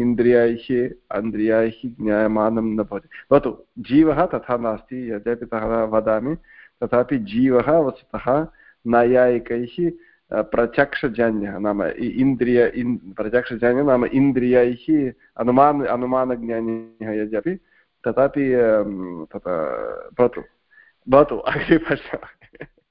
इन्द्रियैः इन्द्रियैः ज्ञायमानं न भवति। भवतु, जीवः तथा नास्ति। यद्यपि तथा वदामि, तथापि जीवः वस्तुतः नैयायिकैः प्रत्यक्षजन्यः। नाम इन्द्रिय, इन्, प्रत्यक्षजन्यः नाम इन्द्रियैः अनुमान, अनुमानज्ञानिनः यद्यपि, तथापि तथा, भवतु। भवतु, अग्रे पश्यामः।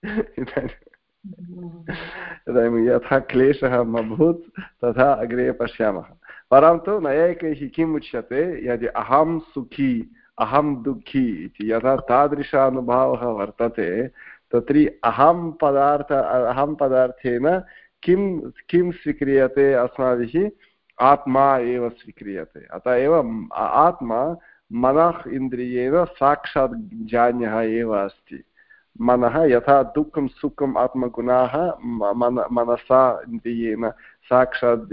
इदानीं इदानीं यथा क्लेशः अभूत् तथा अग्रे पश्यामः। परन्तु नैयायिकैः किम् उच्यते? यदि अहं सुखी, अहं दुःखी इति यथा तादृश अनुभवः वर्तते, तत्र अहं पदार्थ, अहं पदार्थेन किं किं स्वीक्रियते? अस्माभिः आत्मा एव स्वीक्रियते। अतः एव आत्मा मनः इन्द्रियेण साक्षात् जान्यः एव अस्ति। मनः यथा दुःखं सुखम् आत्मगुणाः मन मनसा इन्द्रियेण साक्षात्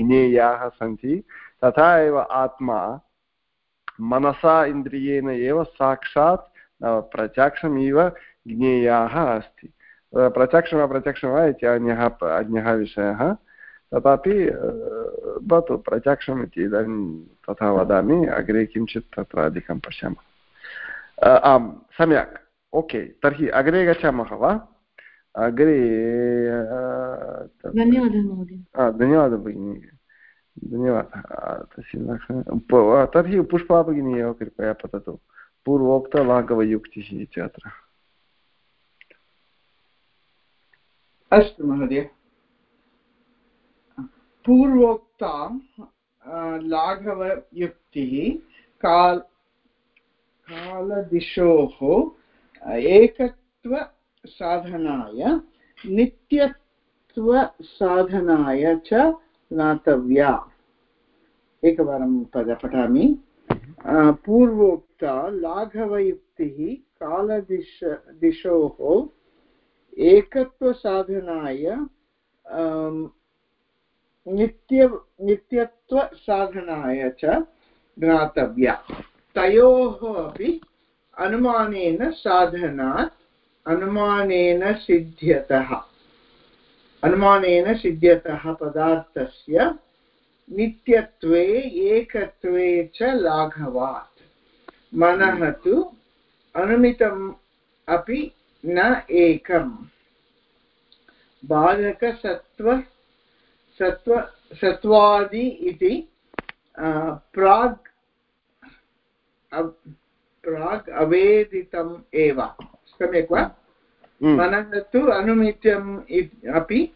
ज्ञेयाः सन्ति। तथा एव आत्मा मनसा इन्द्रियेण एव साक्षात् प्रत्यक्षमिव ज्ञेयाः अस्ति। प्रत्यक्षं वा प्रत्यक्षं वा इति अन्यः अन्यः विषयः। तथापि भवतु प्रत्यक्षम् इति इदानीं तथा वदामि। अग्रे किञ्चित् तत्र अधिकं पश्यामः। आम् सम्यक्। ओके तर्हि अग्रे गच्छामः वा? अग्रे धन्यवादः भगिनि। धन्यवादः। तर्हि पुष्पा भगिनी एव कृपया पततु। पूर्वोक्तलाघवयुक्तिः इति अत्र। अस्तु महोदय। पूर्वोक्ता लाघवयुक्तिः काल् कालदिशोः एकत्वसाधनाय नित्यत्वसाधनाय च ज्ञातव्या। एकवारं पद पठामि। पूर्वोक्ता लाघवयुक्तिः कालदिश दिशोः एकत्वसाधनाय नित्य नित्यत्वसाधनाय च ज्ञातव्या। तयोः अपि अनुमानेन साधनात् अनुमानेन सिद्ध्यतः। अनुमानेन सिद्ध्यतः पदार्थस्य नित्यत्वे एकत्वे च लाघवात्। मनः तु अनुमितम् अपि न एकम्। बालकसत्त्व सत्त्व सत्त्वादि इति प्राग् प्राग् अवेदितम् एव। सम्यक् वा? हम्म। मनः तु अनुमित्यम् अपि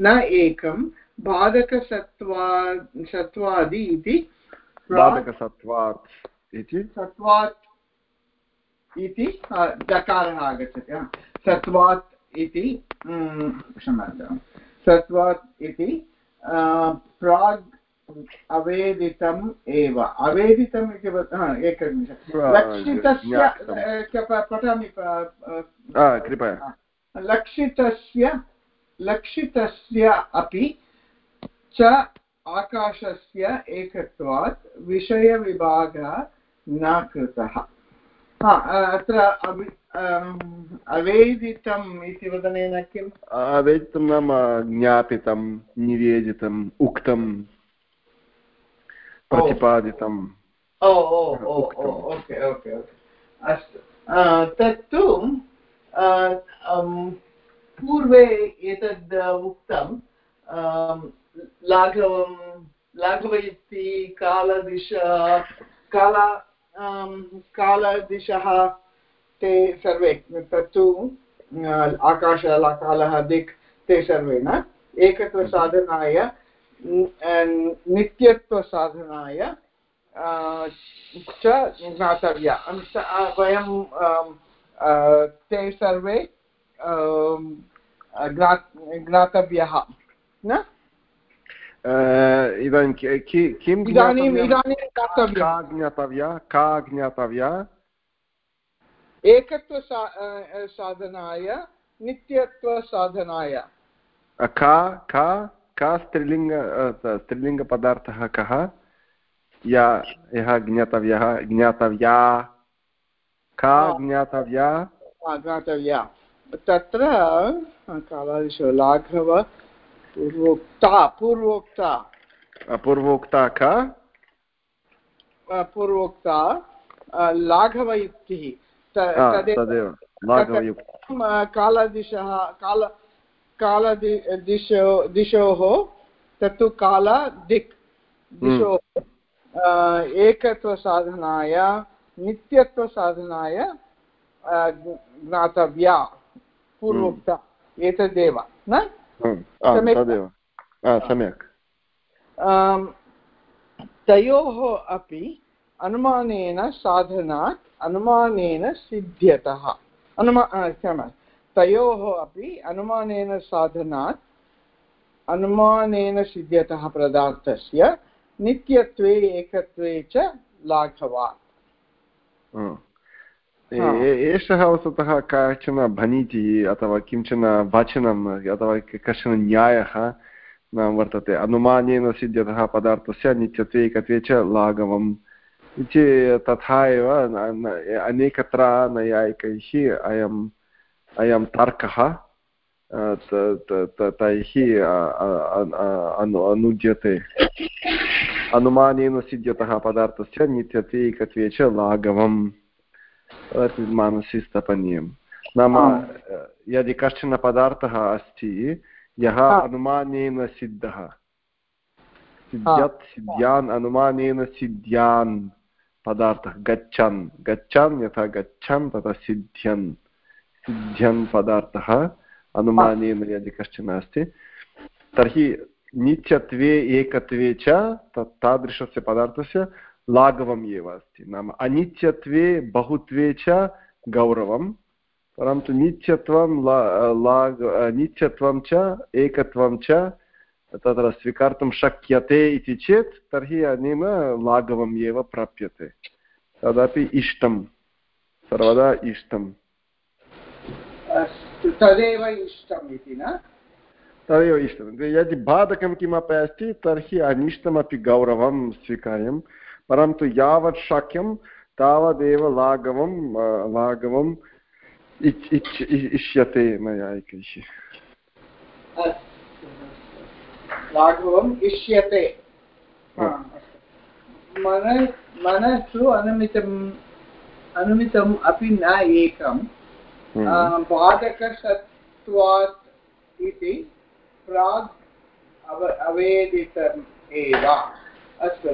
न एकं बाधकसत्त्वा सत्त्वादि इति बाधकसत्त्वात् इति? सत्त्वात् इति दकारः आगच्छति सत्त्वात् इति क्षम्यतां। सत्त्वात् इति प्राग् अवेदितम् एव। अवेदितम् इति एकनिमिषं लक्षितस्य पठामि कृपया। लक्षितस्य लक्षितस्य अपि च आकाशस्य एकत्वात् विषयविभागः न कृतः। अत्र अवेदितम् इति वदनेन किम्? अवेदितं नाम ज्ञापितं निवेदितम् उक्तं प्रतिपादितम्। ओ ओ ओ ओके ओके ओके अस्तु। तत्तु पूर्वे एतद् उक्तं लाघवं लाघव इति कालदिश काल कालदिशः ते सर्वे तत्तु आकाशकालः दिक् ते सर्वे न? एकत्वसाधनाय नित्यत्वसाधनाय च ज्ञातव्या। वयं ते सर्वे ज्ञातव्यः न? इदानीं किम् इदानीम् इदानीं का ज्ञातव्या? का ज्ञातव्या? एकत्व साधनाय नित्यत्वसाधनाय का का? का स्त्रीलिङ्ग स्त्रीलिङ्गपदार्थः कः? या यः ज्ञातव्यः ज्ञातव्या? का ज्ञातव्या? ज्ञातव्या। तत्र कालादिषु लाघव पूर्वोक्ता पूर्वोक्ता। पूर्वोक्ता का? पूर्वोक्ता लाघव इतिः तदेव। कालदिशः काल कालदि दिशो दिशोः तत्तु काल दिक्। दिशोः एकत्वसाधनाय नित्यत्वसाधनाय ज्ञातव्या पूर्वोक्ता एतदेव न? सम्यक्? तयोः अपि अनुमानेन साधनात् अनुमानेन सिद्ध्यतः। अनुमा क्षमा तयोः अपि अनुमानेन साधनात् अनुमानेन सिद्ध्यतः पदार्थस्य नित्यत्वे एकत्वे च लाघवात्। एषः वस्तुतः काचन भणितिः अथवा किंचन वचनम् अथवा कश्चन न्यायः न वर्तते। अनुमानेन सिद्ध्यतः पदार्थस्य नित्यत्वे एकत्वे च लाघवम् इति तथा एव अनेकत्र नैयायिकैः अयम् अयं तर्कः तैः अनुद्यते अनुमानेन सिद्ध्यतः पदार्थस्य नित्यत्वे एकत्वे च तदपि मनसि स्थापनीयं नाम यदि कश्चन पदार्थः अस्ति यः अनुमानेन सिद्धः सिद्ध्यत् सिद्ध्यान् अनुमानेन सिद्ध्यान् पदार्थः गच्छन् गच्छन् यथा गच्छन् तथा सिद्ध्यन् सिद्ध्यन् पदार्थः अनुमानेन यदि कश्चन अस्ति। तर्हि नित्यत्वे एकत्वे च तत् तादृशस्य पदार्थस्य लाघवम् एव अस्ति। नाम अनित्यत्वे बहुत्वे च गौरवं परन्तु नित्यत्वं लाघ नित्यत्वं च एकत्वं च तत्र स्वीकर्तुं शक्यते इति चेत् तर्हि अनेन लाघवम् एव प्राप्यते। तदपि इष्टं। सर्वदा इष्टं। तदेव इष्टम् इति न? तदेव इष्टं यदि बाधकं किमपि अस्ति तर्हि अनिष्टमपि गौरवं स्वीकार्यं। परन्तु यावत् शक्यं तावदेव लाघवं लाघवम् इच् इच् इष्यते मया एकैः लाघवम् इष्यते। मन मनसु अनुमितम् अनुमितम् अपि न एकं बाधकसत्वात् इति प्राग् अव अवेदितम् एव। अस्तु।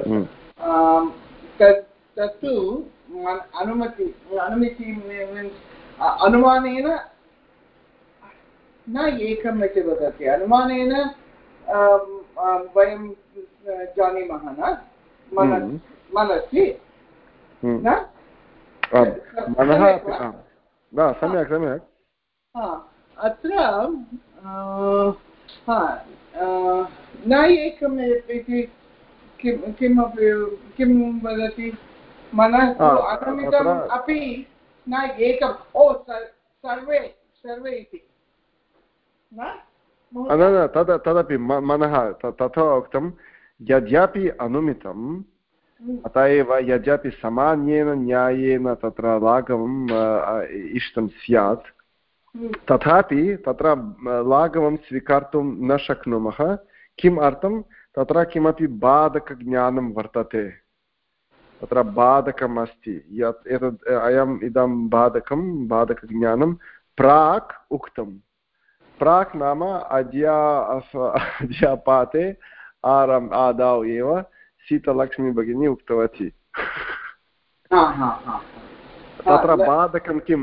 तत् तत्तु अनुमति अनुमति मीन्स् अनुमानेन न एकम् इति वदति। अनुमानेन वयं जानीमः न? मन मनसि? न? मनः सम्यक् सम्यक्। अत्र न एकम् इति किं किमपि किं वदति? मनः अनुमितम् अपि न एकम्। ओ सर्वे सर्वे इति। न? न तद् तदपि मनः तथा उक्तं यद्यपि अनुमितं अत एव यद्यपि सामान्येन न्यायेन तत्र लाघवम् इष्टं स्यात् तथापि तत्र लाघवं स्वीकर्तुं न शक्नुमः। किम् अर्थं? तत्र किमपि बाधकज्ञानं वर्तते। तत्र बाधकम् अस्ति यत् एतद् अयम् इदं बाधकं बाधकज्ञानं प्राक् उक्तं प्राक् नाम अद्य अद्य पाते आरम् आदौ एव। सीतलक्ष्मी भगिनी उक्तवती तत्र बाधकं किं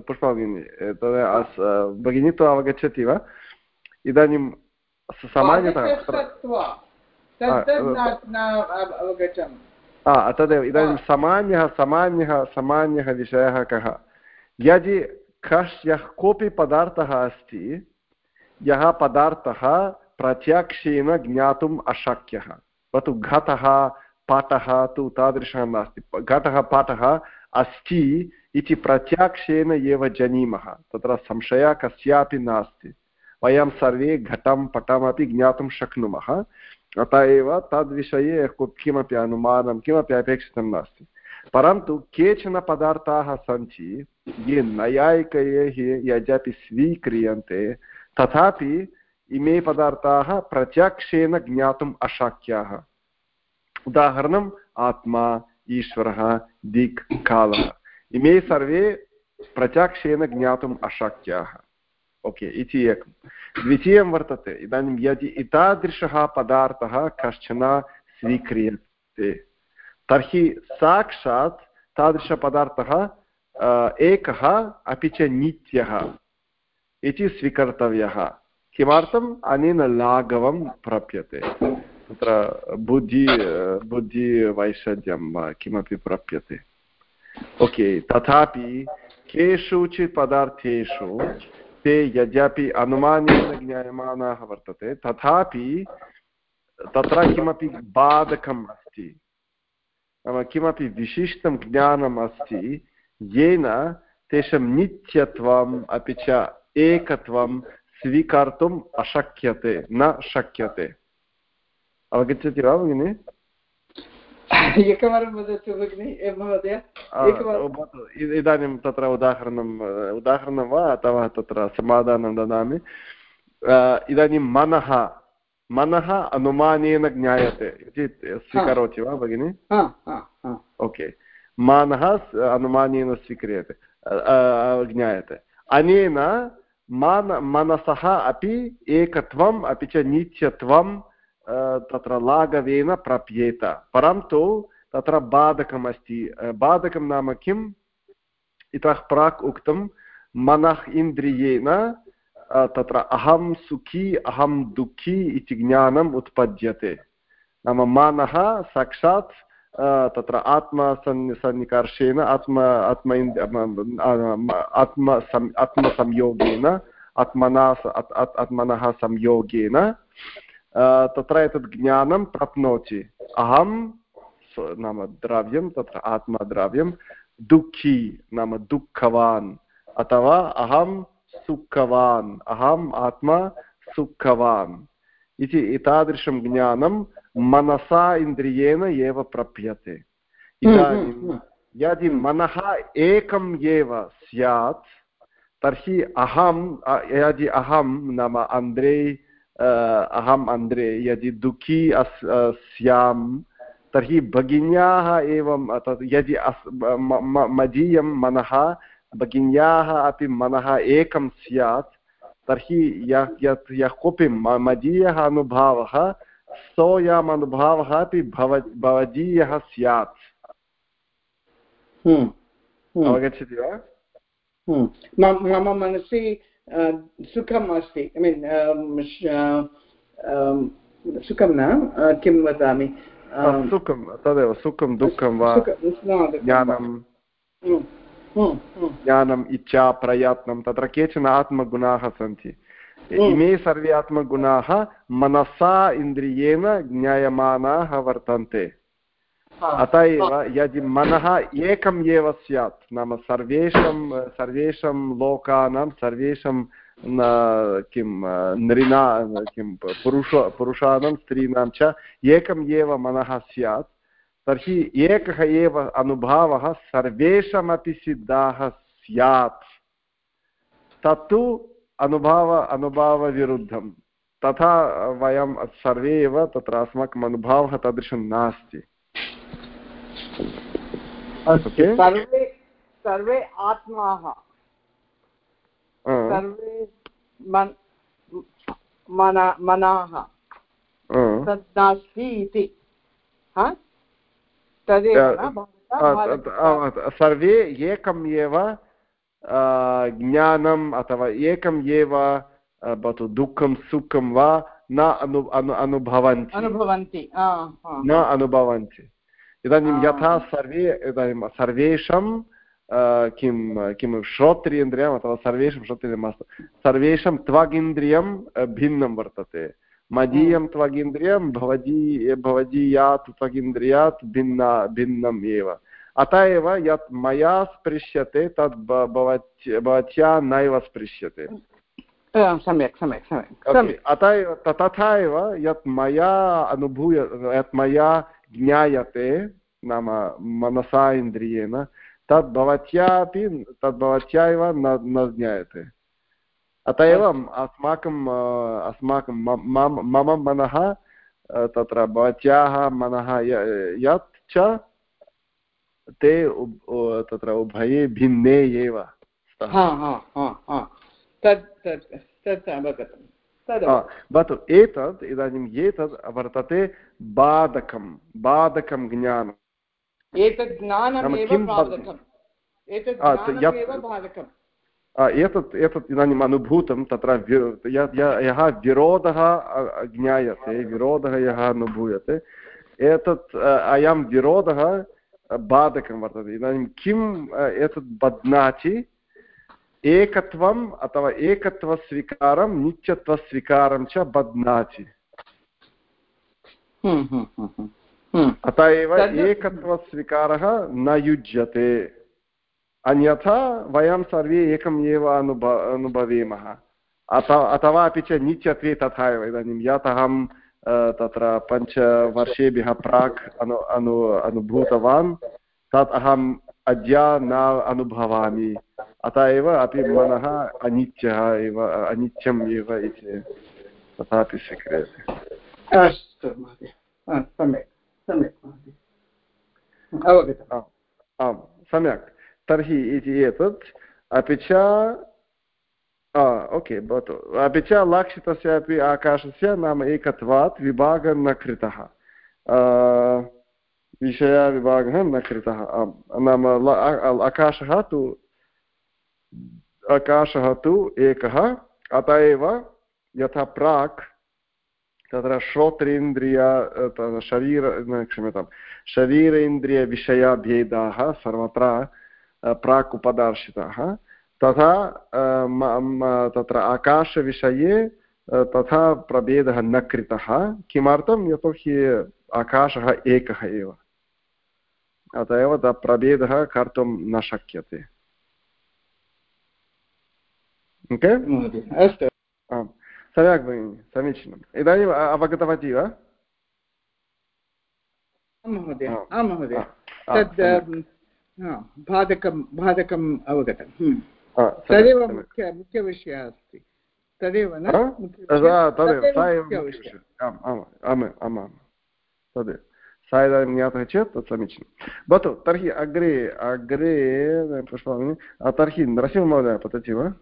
पुष्पा भगिनी तद् भगिनी तु अवगच्छति वा इदानीं सामान्यतः तदेव इदानीं सामान्यः सामान्यः सामान्यः विषयः कः यदि कश् यः कोऽपि पदार्थः अस्ति यः पदार्थः प्रत्यक्षेन ज्ञातुम् अशक्यः भवतु घटः पाठः तु तादृशः नास्ति घटः पाठः अस्ति इति प्रत्यक्षेन एव जानीमः तत्र संशयः कस्यापि नास्ति वयं सर्वे घटं पटमपि ज्ञातुं शक्नुमः अतः एव तद्विषये किमपि अनुमानं किमपि अपेक्षितं नास्ति परन्तु केचन पदार्थाः सन्ति ये नैयायिकैः यद्यपि स्वीक्रियन्ते तथापि इमे पदार्थाः प्रत्यक्षेन ज्ञातुम् अशक्याः। उदाहरणम्, आत्मा, ईश्वरः, दिक्, कालः। इमे सर्वे प्रत्यक्षेन ज्ञातुम् अशक्याः। ओके, इति एकं। द्वितीयं वर्तते। इदानीं यदि एतादृशः पदार्थः कश्चन स्वीक्रियते, तर्हि साक्षात् तादृशपदार्थः एकः अपि च नित्यः इति स्वीकर्तव्यः। किमर्थम् अनेन लाघवं प्राप्यते? तत्र बुद्धि बुद्धिवैषद्यं वा, किमपि प्राप्यते? ओके, तथापि केषुचित् पदार्थेषु ते यद्यपि अनुमानेन ज्ञायमानाः वर्तते, तथापि तत्र किमपि बाधकम् अस्ति, नाम किमपि विशिष्टं ज्ञानम् अस्ति, येन तेषां नित्यत्वम् अपि च एकत्वं स्वीकर्तुम् अशक्यते न शक्यते अवगच्छति वा भगिनि एकवारं वदतु भगिनि महोदय इदानीं तत्र उदाहरणम् उदाहरणं वा अथवा तत्र समाधानं ददामि इदानीं मनः मनः अनुमानेन ज्ञायते इति स्वीकरोति वा भगिनि ओके मानः अनुमानेन स्वीक्रियते ज्ञायते अनेन मान मनसः अपि एकत्वम् अपि च नित्यत्वं तत्र लाघवेन प्राप्येत परन्तु तत्र बाधकमस्ति बाधकं नाम किम् इतः प्राक् उक्तं मनः इन्द्रियेण तत्र अहं सुखी अहं दुःखी इति ज्ञानम् उत्पद्यते नाम मनः साक्षात् तत्र आत्मसन् सन्निकर्षेण आत्म आत्म आत्म आत्मसंयोगेन आत्मना आत्मनः संयोगेन तत्र एतत् ज्ञानं प्राप्नोति अहं नाम द्रव्यं तत्र आत्मद्रव्यं दुःखी नाम दुःखवान् अथवा अहं सुखवान् अहम् आत्मा सुखवान् इति एतादृशं ज्ञानं मनसा इन्द्रियेण एव प्राप्यते इदानीं। यदि मनः एकम् एव स्यात् तर्हि अहं यदि अहं नाम अन्द्रे अहम् अन्द्रे यदि दुःखी अस् स्यां तर्हि भगिन्याः एवं तत् यदि अस् मदीयं मनः भगिन्याः अपि मनः एकं स्यात् तर्हि यः यत् यः कोऽपि मदीयः अनुभावः सोऽयम् अनुभावः अपि भव भवदीयः स्यात्। हम्म, हम्म। अवगच्छति वा? हम्म। मम मनसि सुखम् अस्ति। ऐ मीन् सुखं न? किं वदामि? सुखं तदेव सुखं दुःखं वा? ज्ञानं। ज्ञानम् इच्छा प्रयत्नं तत्र केचन आत्मगुणाः सन्ति। इमे सर्वे आत्मगुणाः मनसा इन्द्रियेण ज्ञायमानाः वर्तन्ते। अत एव यदि मनः एकम् एव स्यात् नाम सर्वेषां सर्वेषां लोकानां सर्वेषां किं नृणा किं पुरुष पुरुषाणां स्त्रीणां च एकम् एव मनः स्यात् तर्हि एकः एव अनुभावः सर्वेषामपि सिद्धाः स्यात्। तत्तु अनुभाव अनुभावविरुद्धं तथा वयं सर्वे एव तत्र अस्माकम् अनुभवः तादृशं नास्ति। सर्वे सर्वे आत्माः। सर्वे मनाः इति। तदेव सर्वे एकम् एव ज्ञानम् अथवा एकम् एव भवतु दुःखं सुखं वा न अनु अनु अनुभवन्ति अनुभवन्ति न अनुभवन्ति इदानीं यथा सर्वे इदानीं सर्वेषां किं किं श्रोत्रियेन्द्रियम् अथवा सर्वेषां श्रोत्रियं मास्तु सर्वेषां त्वगिन्द्रियं भिन्नं वर्तते मदीयं त्वगिन्द्रियं भवजी भवजीयात् त्वगिन्द्रियात् भिन्ना भिन्नम् एव अतः एव यत् मया स्पृश्यते तद् भवत्या नैव स्पृश्यते सम्यक् सम्यक् सम्यक् अतः एव तथा एव यत् मया अनुभूय यत् मया ज्ञायते नाम मनसा इन्द्रियेण तद् भवत्यापि तद् भवत्या एव न न ज्ञायते अत एव अस्माकं अस्माकं मम मनः तत्र भवत्याः मनः यत् च ते तत्र उभये भिन्ने एव भवतु एतत् इदानीम् एतत् वर्तते बाधकं बाधकं ज्ञानम् एतत् ज्ञानमेव एतत् एतत् इदानीम् अनुभूतं तत्र यः विरोधः ज्ञायते विरोधः यः अनुभूयते एतत् अयं विरोधः बाधकं वर्तते। इदानीं किम् एतत् बध्नाति? एकत्वम् अथवा एकत्वस्वीकारं नित्यत्वस्वीकारं च बध्नाति। हम्म, हम्म, हम्म, अत एव एकत्वस्वीकारः न युज्यते। अन्यथा वयं सर्वे एकम् एव अनुभ अनुभवेमः। अथ अथवा अपि च नित्यत्वे तथा एव। इदानीं यत् अहं तत्र पञ्चवर्षेभ्यः प्राक् अनु अनु अनुभूतवान्। तत् अहम् अद्य न अनुभवामि। अतः एव अपि मनः अनित्यः एव अनित्यम् एव इति तथापि स्वीक्रियते। अस्तु महोदय। सम्यक् सम्यक् अवगतम्। आम् सम्यक्। तर्हि इति एतत्। अपि च ओके भवतु अपि च लक्षितस्य अपि आकाशस्य नाम एकत्वात् विभागः न कृतः विषयविभागः न कृतः नाम आकाशः तु आकाशः तु एकः अत एव यथा प्राक् तत्र श्रोत्रेन्द्रिय शरीर क्षम्यतां शरीरेन्द्रियविषयभेदाः सर्वत्र प्राक् उपदर्शिताः तथा तत्र आकाशविषये तथा प्रभेदः न कृतः। किमर्थं? यतोहि आकाशः एकः एव। अत एव प्रभेदः कर्तुं न शक्यते। ओके? अस्तु। आम्। सम्यक् भगिनि समीचीनम् इदानीम् अवगतवती वा? महोदय। आं महोदय। तद् बाधकं बाधकम् अवगतं। हम्म। तदेव मुख्य मुख्यविषयः अस्ति। तदेव न? तदेव सा इदानीं ज्ञातः चेत् तत् समीचीनं। भवतु तर्हि अग्रे अग्रे पृष्टवामि तर्हि नरसिंहमहोदय पतति वा?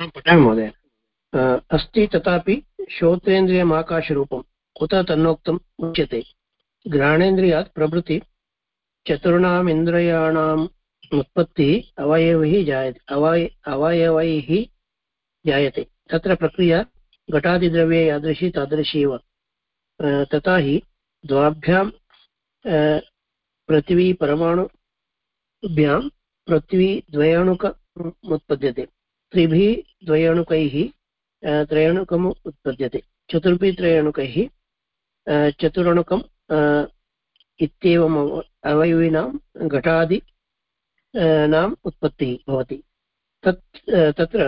पठामि महोदय। अस्ति तथापि श्रोत्रेन्द्रियमाकाशरूपं कुत तन्नोक्तम् उच्यते। घ्राणेन्द्रियात् प्रभृति चतुर्णाम् इन्द्रियाणाम् उत्पत्तिः अवयवैः जायते अवय अवयवैः जायते। तत्र प्रक्रिया घटादिद्रव्ये यादृशी तादृशी एव। तथा हि द्वाभ्यां पृथिवी परमाणुभ्यां पृथ्वी द्वयाणुकमुत्पद्यते त्रिभिः द्वयाणुकैः त्रयाणुकम् उत्पद्यते चतुर्भिः त्रयाणुकैः चतुरणुकम् इत्येवम् अवयविनां घटादि नाम उत्पत्तिः भवति तत् तत्र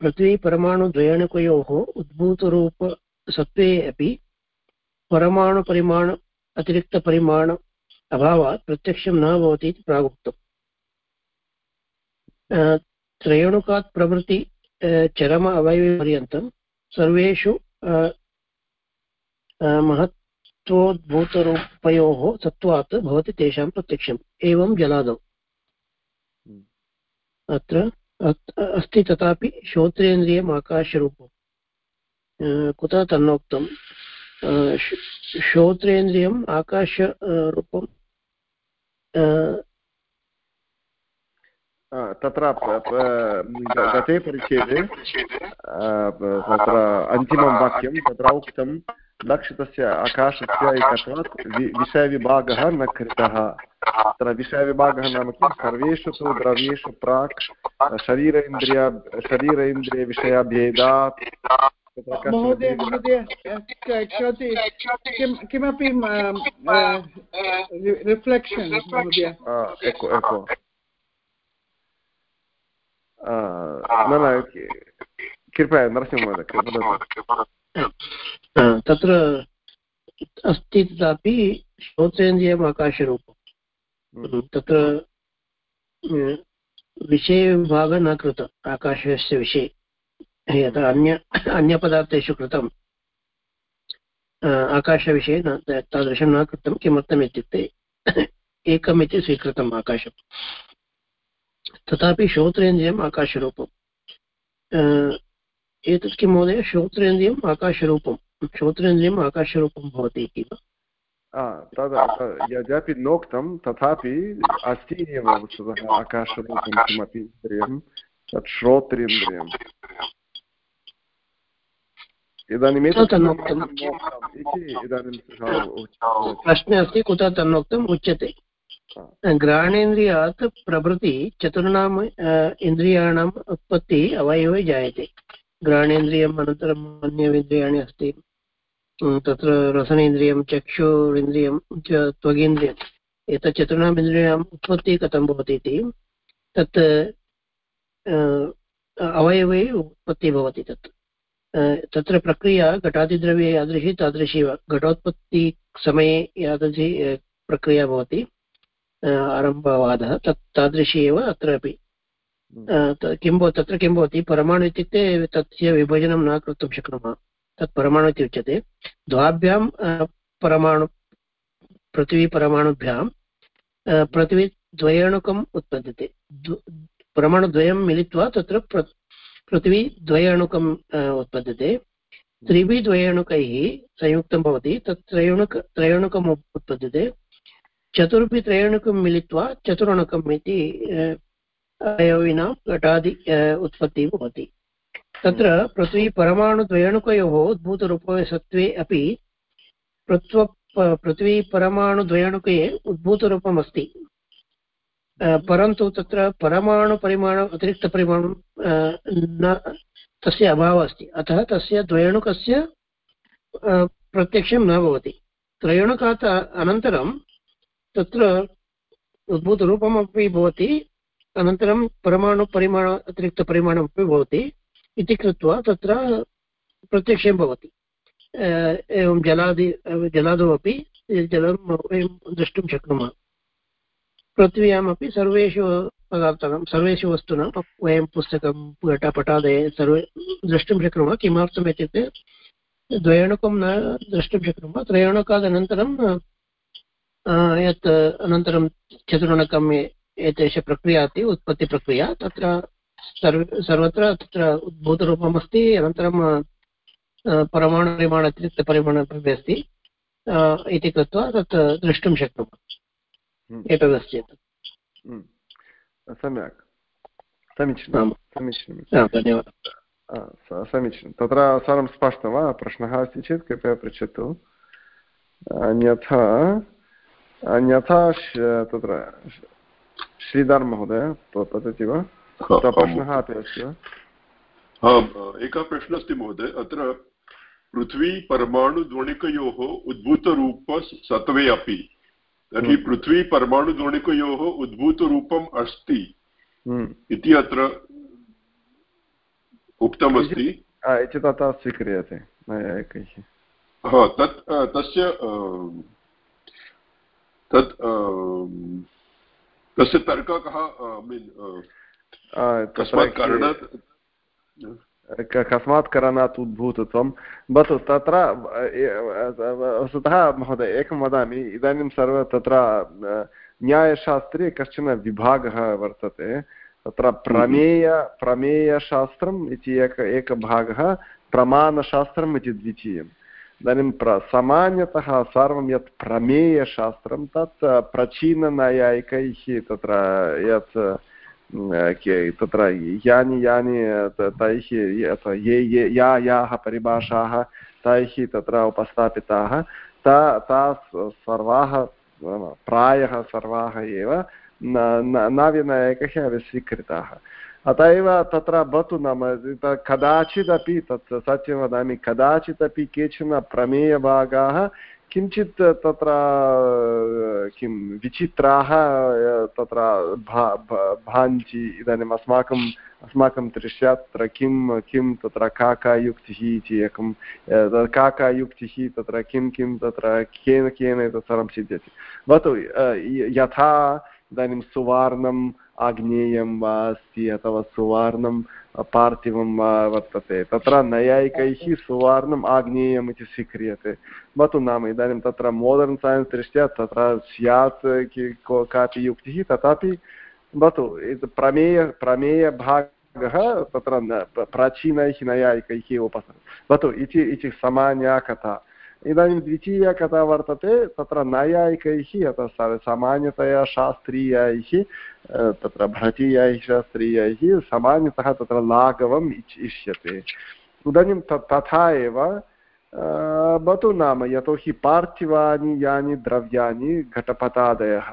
पृथ्वीपरमाणुद्वयणुकयोः उद्भूतरूपसत्त्वे अपि परमाणुपरिमाण अतिरिक्तपरिमाण अभावात् प्रत्यक्षं न भवति इति प्रागुक्तम् त्रयणुकात् प्रभृति चरम अवयवपर्यन्तं सर्वेषु महत्त्वोद्भूतरूपयोः सत्त्वात् भवति तेषां प्रत्यक्षम् एवं जलादौ। हम्म। अत्र अस्ति तथापि श्रोत्रेन्द्रियम् आकाशरूपं कुतः तन्नोक्तं? श्रोत्रेन्द्रियम् आकाशरूपं तत्र गते परिच्छेदे तत्र अन्तिमं वाक्यं तत्र उक्तं लक्षितस्य आकाशस्य एकत्वात् विषयविभागः न कृतः। तत्र विषयविभागः नाम किं? सर्वेषु तु द्रव्येषु प्राक् शरीरेन्द्रिय शरीरेन्द्रियविषयभेदात् महोदय महोदय किमपि रिफ्लेक्षन् महोदय? न न कृपया नरसिंहमहोदय तत्र अस्ति तथापि श्रोत्रेन्द्रियम् आकाशरूपं हम्म। तत्र विषयविभागः न कृत आकाशस्य विषये। यथा अन्य अन्यपदार्थेषु कृतम् आकाशविषये न तादृशं न कृतं किमर्थम् इत्युक्ते एकमिति स्वीकृतम् आकाशम्। तथापि श्रोत्रेन्द्रियम् आकाशरूपम्। एतत् किं महोदय? श्रोत्रेन्द्रियम् आकाशरूपं श्रोत्रेन्द्रियम् आकाशरूपं भवति इति वा तद् यद्यपि नोक्तं तथापि अस्ति एव वस्तुतः आकाशरूपं किमपि इन्द्रियं तत् श्रोत्रेन्द्रियम्। इदानीम् प्रश्ने अस्ति कुतः तन्नोक्तम् उच्यते। घ्राणेन्द्रियात् प्रभृति चतुर्णाम् इन्द्रियाणाम् उत्पत्तिः अवयवे जायते। घ्राणेन्द्रियम् अनन्तरम् अन्यमिन्द्रियाणि अस्ति। तत्र रसनेन्द्रियं चक्षुरिन्द्रियं च त्वगेन्द्रियम्। एतत् चतुर्णाम् इन्द्रियाणाम् उत्पत्तिः कथं भवति इति, तत् अवयवे उत्पत्तिः भवति तत्। तत्र प्रक्रिया घटादिद्रव्ये यादृशी तादृशी वा घटोत्पत्तिसमये यादृशी प्रक्रिया भवति। आरम्भवादः। तत् तादृशी एव अत्रापि। हम्म। किं भवति तत्र किं भवति? परमाणु इत्युक्ते तस्य विभजनं न कर्तुं शक्नुमः। तत् परमाणु इति उच्यते। द्वाभ्यां परमाणु पृथिवीपरमाणुभ्यां पृथिवीद्वयणुकम् उत्पद्यते। परमाणुद्वयं मिलित्वा तत्र पृथिवीद्वयणुकम् उत्पद्यते। त्रिभिः द्वयणुकैः संयुक्तं भवति। तत् त्रयणुक त्रयणुकम् उत्पद्यते। चतुर्भि त्रयणुकं मिलित्वा चतुरणकम् इति अवयविनां घटादि उत्पत्तिः भवति। तत्र पृथ्वी परमाणुद्वयणुकयोः उद्भूतरूपसत्त्वे अपि पृथ्व पृथ्वीपरमाणुद्वयणुके उद्भूतरूपम् अस्ति परन्तु तत्र परमाणुपरिमाण अतिरिक्तपरिमाणं न, तस्य अभावः अस्ति। अतः तस्य द्वयणुकस्य प्रत्यक्षं न भवति। त्रयणुकात् अनन्तरं तत्र उद्भूतरूपमपि भवति, अनन्तरं परमाणुपरिमाण अतिरिक्तपरिमाणमपि भवति इति कृत्वा तत्र प्रत्यक्षं भवति। एवं जलादि, जलादौ अपि, जलं वयं द्रष्टुं शक्नुमः। पृथिव्यामपि सर्वेषु पदार्थानां, सर्वेषु वस्तूनां वयं पुस्तकं घटपटादय सर्वे द्रष्टुं शक्नुमः। किमर्थम् इत्युक्ते द्वयणुकं न द्रष्टुं शक्नुमः। त्रयणुकादनन्तरं यत् अनन्तरं चतुर्णकम् एतेषु प्रक्रिया अस्ति उत्पत्तिप्रक्रिया तत्र सर्व सर्वत्र तत्र उद्भूतरूपम् अस्ति अनन्तरं परमाणुपरिमाण अतिरिक्तपरिमाणमपि अस्ति इति कृत्वा तत् द्रष्टुं शक्नुमः। हम्म। एतदस्ति। हम्म। सम्यक्। समीचीनं। समीचीनं धन्यवादः। समीचीनं। तत्र सर्वं स्पष्टं वा? प्रश्नः अस्ति चेत् कृपया पृच्छतु। अन्यथा अन्यथा तत्र श्रीधर् महोदय वदति वा प्रश्नः अपि अस्ति वा एकः प्रश्नः अस्ति महोदय अत्र पृथ्वी परमाणुध्वनिकयोः उद्भूतरूपसत्त्वे अपि तर्हि पृथ्वी परमाणुद्रोणिकयोः उद्भूतरूपम् अस्ति इति अत्र उक्तमस्ति इति तथा स्वीक्रियते तत् तस्य तत् तस्य तर्कः कः मीन् कस्मात् कारणात् कस्मात् कारणात् उद्भूतत्वं। भवतु तत्र वस्तुतः महोदय एकं वदामि। इदानीं सर्व तत्र न्यायशास्त्रे कश्चन विभागः वर्तते। तत्र प्रमेय प्रमेयशास्त्रम् इति एक एकभागः प्रमाणशास्त्रम् इति द्वितीयम्। इदानीं प्र सामान्यतः सर्वं यत् प्रमेयशास्त्रं तत् प्राचीननैयायिकैः तत्र यत् तत्र यानि यानि तैः ये ये या याः परिभाषाः तैः तत्र उपस्थापिताः ता ता सर्वाः प्रायः सर्वाः एव नव्यनायकः स्वीकृताः अत एव तत्र भवतु नाम कदाचिदपि तत् सत्यं वदामि, कदाचिदपि केचन प्रमेयभागाः किञ्चित् तत्र, किं विचित्राः, तत्र भा भाञ्चि इदानीम् अस्माकम्, अस्माकं दृष्ट्या तत्र किं किं तत्र का का युक्तिः इति एकं का का युक्तिः तत्र किं किं तत्र केन केन एतत् सर्वं सिद्ध्यति। भवतु यथा इदानीं सुवर्णम् आग्नेयं वा अस्ति अथवा सुवर्णं पार्थिवं वा वर्तते तत्र नैयायिकैः सुवर्णम् आग्नेयम् इति स्वीक्रियते भवतु नाम इदानीं तत्र मोडर्न् सैन्स् दृष्ट्या तत्र स्यात् कापि युक्तिः तथापि भवतु प्रमेय प्रमेयभागः तत्र प्राचीनैः नैयायिकैः उपसरति भवतु इति सामान्या कथा इदानीं द्वितीया कथा वर्तते तत्र नैयायिकैः अतः सामान्यतया शास्त्रीयैः तत्र भारतीयैः शास्त्रीयैः सामान्यतः तत्र लाघवम् इष्यते इदानीं तथा एव भवतु नाम यतोहि पार्थिवानि यानि द्रव्याणि घटपटादयः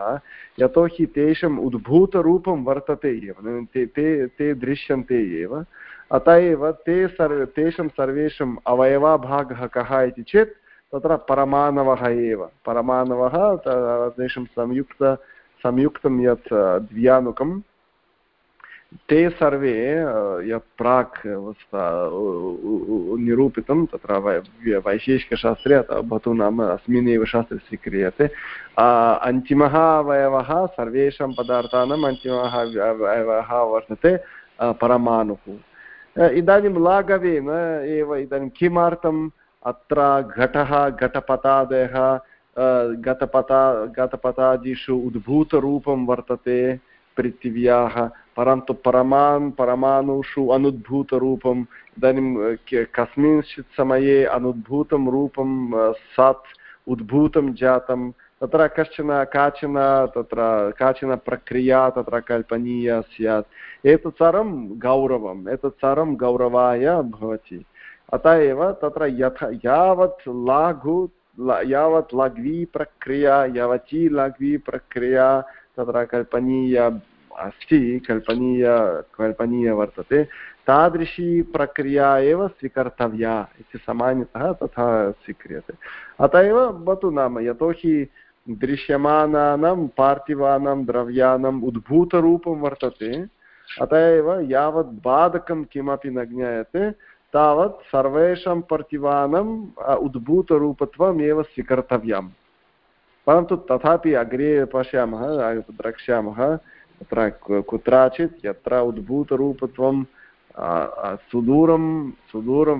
यतोहि तेषाम् उद्भूतरूपं वर्तते एव ते ते ते दृश्यन्ते एव अत एव ते सर्वे तेषां सर्वेषाम् अवयवाभागः कः इति चेत् तत्र परमाणवः एव। परमाणवः तेषां संयुक्त संयुक्तं यत् द्व्यानुकं। ते सर्वे यत् प्राक् निरूपितं, तत्र वैशेषिकशास्त्रे भवतु नाम अस्मिन्नेव शास्त्रे स्वीक्रियते। अन्तिमः अवयवः, सर्वेषां पदार्थानाम् अन्तिमः अवयवः वर्तते परमाणुः। इदानीं लाघवेन एव इदानीं किमर्थम् अत्र घटः घटपतादयः गतपता, गतपतादिषु उद्भूतरूपं वर्तते पृथिव्याः, परन्तु परमान्, परमाणुषु अनुद्भूतरूपम् इदानीं कस्मिंश्चित् समये अनुद्भूतं रूपं सत् उद्भूतं जातं, तत्र कश्चन, काचन, तत्र काचन प्रक्रिया तत्र कल्पनीया स्यात्। एतत् सर्वं गौरवम्, एतत् सर्वं गौरवाय भवति। अत एव तत्र यथा यावत् लाघु यावत् लघ्वी प्रक्रिया यावती लघ्वी प्रक्रिया तत्र कल्पनीया अस्ति, कल्पनीया कल्पनीया वर्तते। तादृशी प्रक्रिया एव स्वीकर्तव्या इति सामान्यतः तथा स्वीक्रियते। अत एव भवतु नाम, यतोहि दृश्यमानानां, पार्थिवानां द्रव्याणाम् उद्भूतरूपं वर्तते, अत एव यावत् बाधकं किमपि न ज्ञायते तावत् सर्वेषां पार्थिवानाम् उद्भूतरूपत्वम् एव स्वीकर्तव्यम्। परन्तु तथापि अग्रे पश्यामः द्रक्ष्यामः तत्र कुत्रचित् यत्र उद्भूतरूपत्वं सुदूरं सुदूरं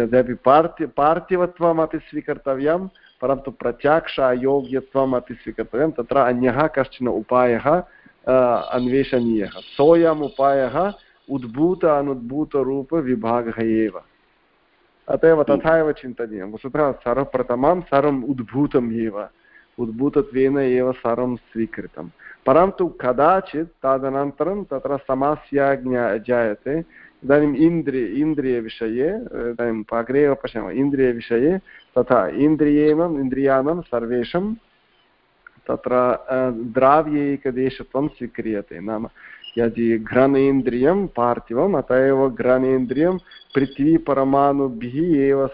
यद्यपि पार्थि पार्थिवत्वमपि स्वीकर्तव्यं परन्तु प्रत्यक्षायोग्यत्वम् अपि स्वीकर्तव्यं तत्र अन्यः कश्चन उपायः अन्वेषणीयः। सोऽयम् उपायः उद्भूत अनुद्भूतरूपविभागः एव अत एव। तथा एव चिन्तनीयं। वस्तुतः सर्वप्रथमं सर्वम् उद्भूतम् एव। उद्भूतत्वेन एव सर्वं स्वीकृतं परन्तु कदाचित् तदनन्तरं तत्र समस्या ज्ञा जायते। इदानीम् इन्द्रिय इन्द्रियविषये इदानीम् अग्रे एव पश्यामः। इन्द्रियविषये तथा इन्द्रियेण इन्द्रियाणां सर्वेषां तत्र द्राव्यैकदेशत्वं स्वीक्रियते नाम। यदि घ्राणेन्द्रियं पार्थिवम् अत एव घ्राणेन्द्रियं पृथ्वीपरमाणुभिः एव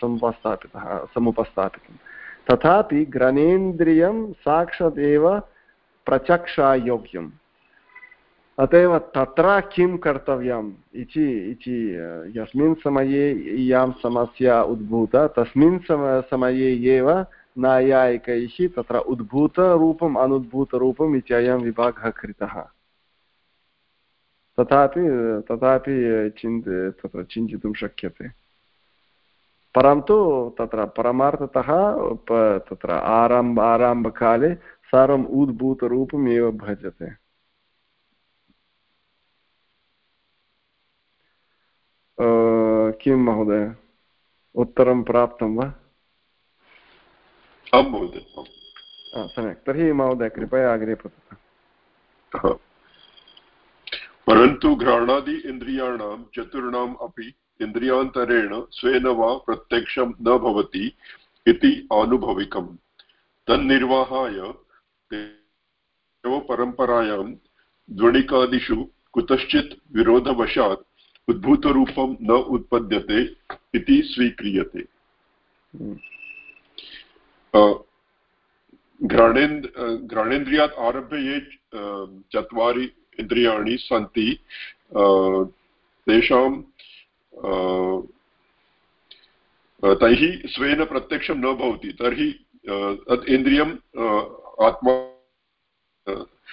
समुपस्थापितः, समुपस्थापितं। तथापि ग्रनेन्द्रियं साक्षात् एव प्रचक्षायोग्यम्। अत एव तत्र किं कर्तव्यम् इति इति, यस्मिन् समये इयं समस्या उद्भूता, तस्मिन् सम, समये एव नैयायिकैः तत्र उद्भूतरूपम् अनुद्भूतरूपम् इति अयं विभागः कृतः। तथापि तथापि चिन्त तत्र चिन्तितुं शक्यते परन्तु तत्र परमार्थतः तत्र आरंभ आरम्भकाले सर्वम् उद्भूतरूपम् एव भजते किं महोदय उत्तरं प्राप्तं वा सम्यक् तर्हि महोदय कृपया अग्रे पठतु परन्तु घ्राणादि इन्द्रियाणां चतुर्णाम् अपि इन्द्रियान्तरेण स्वेन वा प्रत्यक्षं न भवति इति आनुभविकम् तन्निर्वाहाय परम्परायां ध्वनिकादिषु कुतश्चित् विरोधवशात् उद्भूतरूपं न उत्पद्यते इति स्वीक्रियते। घ्राणेन्द् घ्राणेन्द्रियात् आरभ्य ये चत्वारि इन्द्रियाणि सन्ति तेषां तैः स्वेन प्रत्यक्षं न भवति, तर्हि इन्द्रियम् आत्मा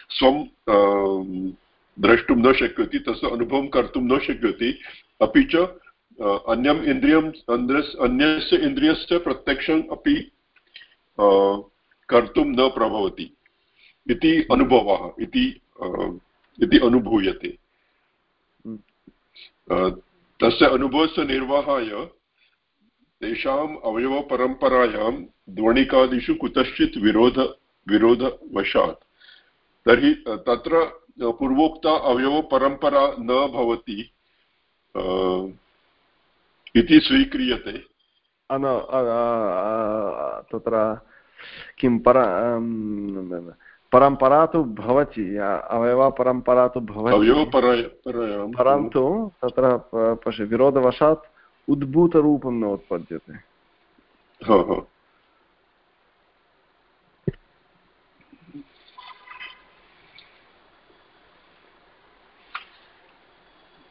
स्वं द्रष्टुं न शक्नोति तस्य अनुभवं कर्तुं न शक्नोति अपि च अन्यम् इन्द्रियम् अन्यस्य इन्द्रियस्य प्रत्यक्षम् अपि कर्तुं न प्रभवति, इति अनुभवः, इति इति अनुभूयते। तस्य अनुभवस्य निर्वाहाय तेषाम् अवयवपरम्परायां ध्वनिकादिषु कुतश्चित् विरोध विरोधवशात्। तर्हि तत्र पूर्वोक्ता अवयवपरम्परा न भवति इति स्वीक्रियते। तत्र किं पर परम्परा तु भवति। अवयवपरम्परा तु भवति परन्तु तत्र पश्य विरोधवशात् उद्भूतरूपं न उत्पद्यते।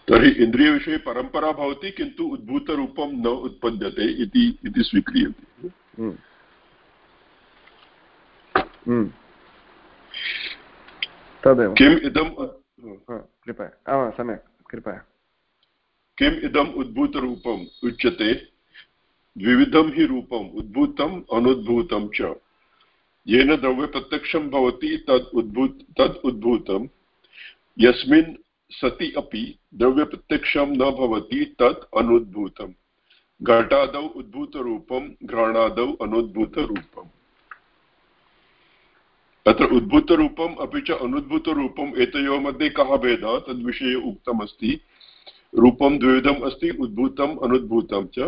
तर्हि इन्द्रियविषये परम्परा भवति किन्तु उद्भूतरूपं न उत्पद्यते इति स्वीक्रियते। हम्म। हम्म। तदेव। किम् इदं कृपया। सम्यक् कृपया। किम् इदम् उद्भूतरूपम् उच्यते द्विविधं हि रूपम् उद्भूतम् अनुद्भूतं च। येन द्रव्यप्रत्यक्षं भवति तद् उद्भूत तद् उद्भूतं यस्मिन् सति अपि द्रव्यप्रत्यक्षं न भवति तत् अनुद्भूतम्। घटादौ उद्भूतरूपं घ्राणादौ अनुद्भूतरूपम्। अत्र उद्भूतरूपम् अपि च अनुद्भूतरूपम् एतयोः मध्ये कः भेदः तद्विषये उक्तमस्ति। रूपं द्विविधम् अस्ति, उद्भूतम् अनुद्भूतं च।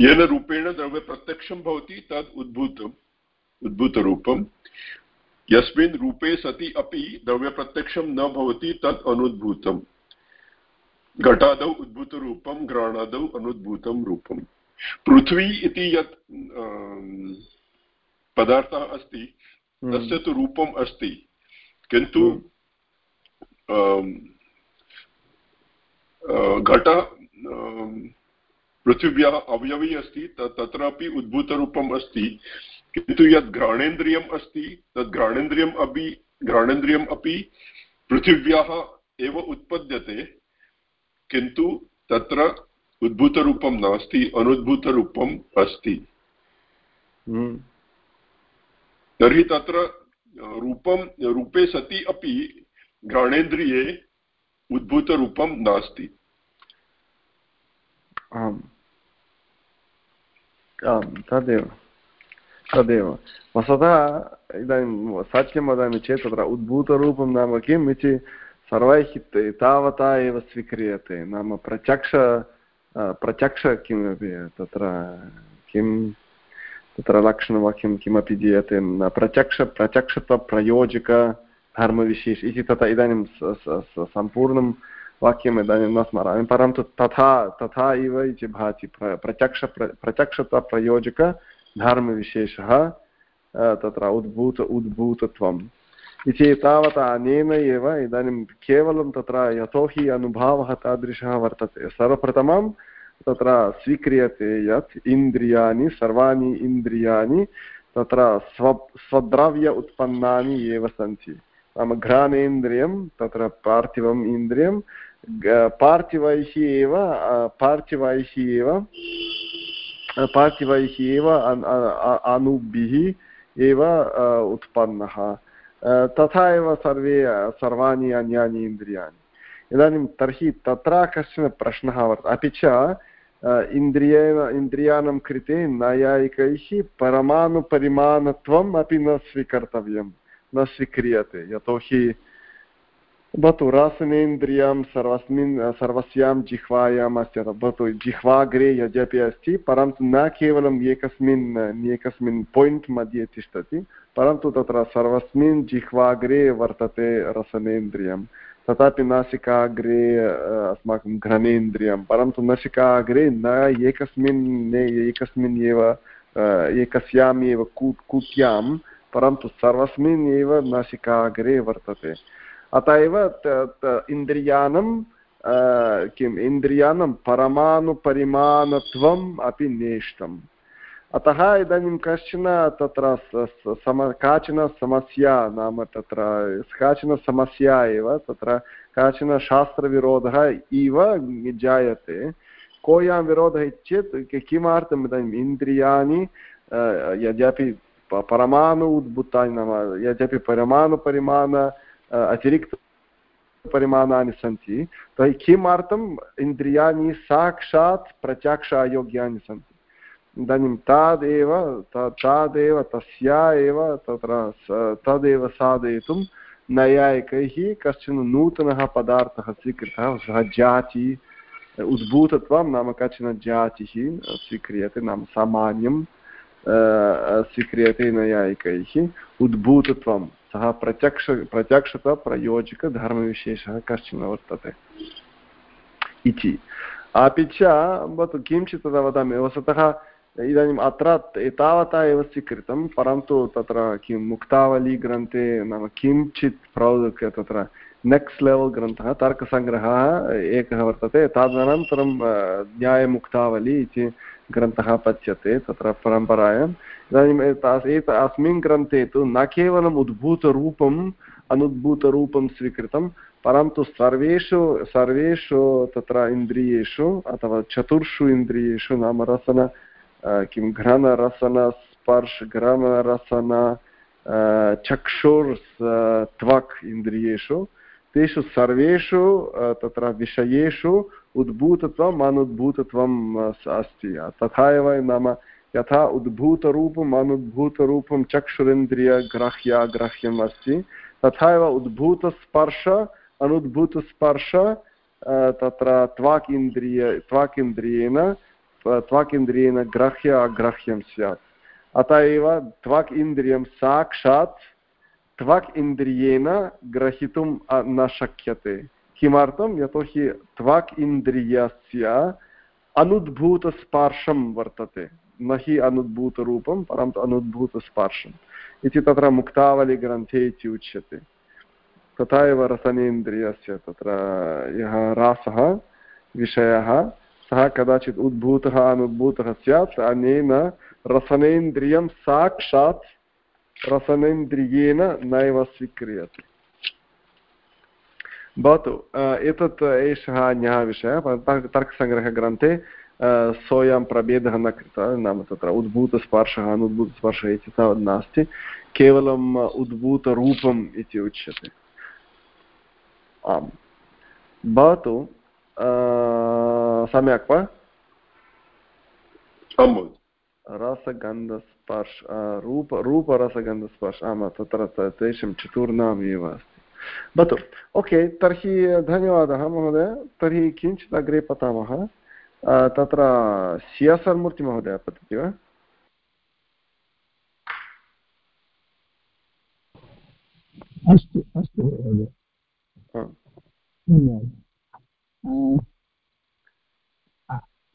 येन रूपेण द्रव्यप्रत्यक्षं भवति, तद् उद्भूतम् उद्भूतरूपं यस्मिन् रूपे सति अपि द्रव्यप्रत्यक्षं न भवति तत् अनुद्भूतम्। घटादौ उद्भूतरूपं, घ्राणादौ अनुद्भूतं रूपं पृथ्वी इति यत् पदार्थः अस्ति हम्म। तस्य तु रूपम् अस्ति किन्तु हम्म। घट पृथिव्याः अवयवी अस्ति तत्रापि उद्भूतरूपम् अस्ति किन्तु यद् घ्राणेन्द्रियम् अस्ति तद् घ्राणेन्द्रियम् अपि घ्राणेन्द्रियम् अपि पृथिव्याः एव उत्पद्यते किन्तु तत्र उद्भूतरूपं नास्ति अनुद्भूतरूपम् अस्ति हम्म। तर्हि तत्र रूपं, रूपे सति अपि घ्राणेन्द्रिये उद्भूतरूपं नास्ति। आम्। आम्, तदेव। तदेव। वस्तुतः इदानीं सत्यं वदामि चेत् तत्र उद्भूतरूपं नाम किम् इति सर्वैः तावता एव स्वीक्रियते। नाम प्रत्यक्ष प्रत्यक्ष किमपि तत्र किं तत्र लक्षणवाक्यं किमपि दीयते न प्रत्यक्ष प्रत्यक्षत्वप्रयोजकधर्मविशेष इति तथा इदानीं सम्पूर्णं वाक्यम् इदानीं न स्मरामि परन्तु तथा तथा इव इति भाति प्रत्यक्ष प्रत्यक्षप्रयोजकधर्मविशेषः तत्र उद्भूत उद्भूतत्वम् इति तावत् अनेन एव इदानीं केवलं तत्र यतोहि अनुभावः तादृशः वर्तते सर्वप्रथमं तत्र स्वीक्रियते यत् इन्द्रियाणि, सर्वाणि इन्द्रियाणि तत्र स्व, स्वद्रव्य उत्पन्नानि एव सन्ति। नाम घ्राणेन्द्रियं, तत्र पार्थिवम् इन्द्रियं पार्थिवैः एव पार्थिवैः एव पार्थिवैः एव अणुभिः एव उत्पन्नः। तथा एव सर्वे सर्वाणि अन्यानि इन्द्रियाणि। इदानीं तर्हि तत्र कश्चन प्रश्नः वर्तते। अपि च इन्द्रियेण इन्द्रियाणां कृते नैयायिकैः परमाणुपरिमाणत्वम् अपि न स्वीकर्तव्यं न स्वीक्रियते यतोहि भवतु रसनेन्द्रियं सर्वस्मिन् सर्वस्यां जिह्वायाम् अस्ति भवतु जिह्वाग्रे यद्यपि अस्ति परन्तु न केवलम् एकस्मिन् एकस्मिन् पायिण्ट् मध्ये तिष्ठति परन्तु तत्र सर्वस्मिन् जिह्वाग्रे वर्तते रसनेन्द्रियं तथापि नासिकाग्रे अस्माकं घ्रनेन्द्रियं परन्तु नासिकाग्रे न एकस्मिन् एकस्मिन् एव एकस्याम् एव कूट्यां परन्तु सर्वस्मिन् एव नासिकाग्रे वर्तते अत एव इन्द्रियाणं किम् इन्द्रियाणां परमाणुपरिमाणत्वम् अपि नेष्टम् अतः इदानीं कश्चन तत्र सम काचन समस्या नाम तत्र काचन समस्या एव तत्र काचन शास्त्रविरोधः इव जायते कोऽयं विरोधः चेत् किमर्थम् इदानीम् इन्द्रियाणि यद्यपि परमाणु उद्भूतानि नाम यद्यपि परमाणुपरिमाण अतिरिक्तपरिमाणानि सन्ति तर्हि किमर्थम् इन्द्रियाणि साक्षात् प्रत्यक्षायोग्यानि सन्ति इदानीं तादेव तादेव, तस्या एव, तत्र तदेव साधयितुं नैयायिकैः कश्चन नूतनः पदार्थः स्वीकृतः, सः जाति, उद्भूतत्वं नाम कश्चन जातिः स्वीक्रियते, नाम सामान्यं स्वीक्रियते नैयायिकैः। उद्भूतत्वं, सः प्रत्यक्ष प्रत्यक्षतप्रयोजकधर्मविशेषः कश्चन वर्तते। इति। अपि च किञ्चित् वदामि वस्तुतः इदानीम् अत्र एतावता एव स्वीकृतं, परन्तु तत्र किं मुक्तावलीग्रन्थे नाम किञ्चित् प्रौद् तत्र नेक्स्ट् लेवल् ग्रन्थः, तर्कसङ्ग्रहः एकः वर्तते, तदनन्तरं न्यायमुक्तावली इति ग्रन्थः पच्यते, तत्र परम्परायाम् इदानीम् एत, अस्मिन् ग्रन्थे तु न केवलम् उद्भूतरूपम्, अनुद्भूतरूपं स्वीकृतं, परन्तु सर्वेषु सर्वेषु तत्र इन्द्रियेषु अथवा चतुर्षु इन्द्रियेषु नाम रसन किं घ्राणरसनस्पर्श घ्राणरसन चक्षुर् त्वक् इन्द्रियेषु तेषु सर्वेषु तत्र विषयेषु उद्भूतत्वम् अनुद्भूतत्वम् अस्ति तथा एव नाम यथा उद्भूतरूपम् अनुद्भूतरूपं चक्षुरिन्द्रियग्राह्याग्राह्यम् अस्ति तथा एव उद्भूतस्पर्श अनुद्भूतस्पर्श तत्र त्वाक् इन्द्रिय त्वाक् इन्द्रियेण त्वाक् ग्राह्य अग्राह्यं स्यात् अत एव त्वाक् इन्द्रियं साक्षात् त्वाक् इन्द्रियेण ग्रहीतुं न शक्यते किमर्थं यतोहि त्वाक् इन्द्रियस्य अनुद्भूतस्पर्शं वर्तते न हि अनुद्भूतरूपं परन्तु अनुद्भूतस्पर्शम् इति तत्र मुक्तावलिग्रन्थे इति उच्यते तथा एव रसनेन्द्रियस्य तत्र यः रासः विषयः सः कदाचित् उद्भूतः अनुद्भूतः स्यात्, अनेन रसनेन्द्रियं साक्षात् रसनेन्द्रियेण नैव स्वीक्रियते। भवतु एतत्, एषः अन्यः विषयः तर्कसङ्ग्रहग्रन्थे सोऽयं प्रभेदः न कृतः, नाम तत्र उद्भूतस्पर्शः, अनुद्भूतस्पर्शः इति तावत् नास्ति, केवलम् उद्भूतरूपम् इति उच्यते। आम्। भवतु सम्यक् वा रसगन्धस्पर्श रूप रूपरसगन्धस्पर्श आम् तत्र तेषां चतुर्णाम् एव अस्ति भवतु ओके तर्हि धन्यवादः महोदय तर्हि किञ्चित् अग्रे पठामः तत्र सियासर्मूर्तिमहोदय पठति वा अस्तु अस्तु धन्यवादः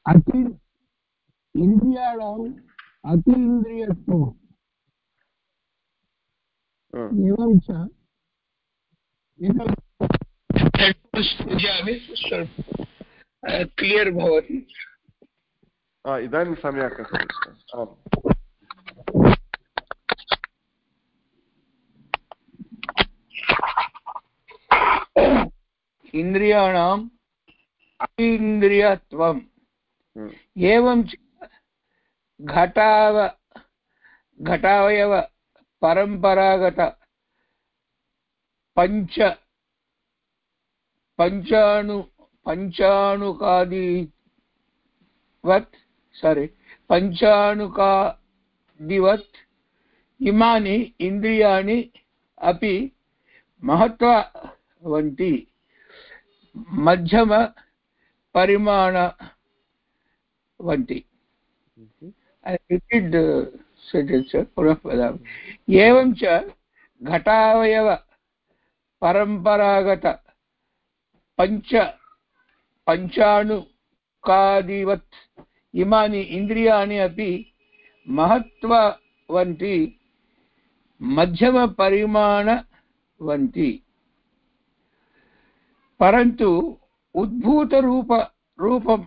अति इन्द्रियाणाम् अतीन्द्रियत्वम् एवं च क्लियर् भवति इदानीं सम्यक् आम् इन्द्रियाणाम् अतीन्द्रियत्वम् एवं च घटाव घटावयव परम्परागत पञ्च पञ्चाणु पञ्चाणुकादिवत् सारि पञ्चाणुकादिवत् इमानि इन्द्रियाणि अपि महत्त्ववन्ति मध्यमपरिमाणवन्ति रिपीट् सेण्टेन्स् पुनः वदामि एवं च घटावयव परम्परागत पञ्च पञ्चाणुकादिवत् इमानि इन्द्रियाणि अपि महत्त्ववन्ति मध्यमपरिमाणवन्ति परन्तु उद्भूतरूप रूपं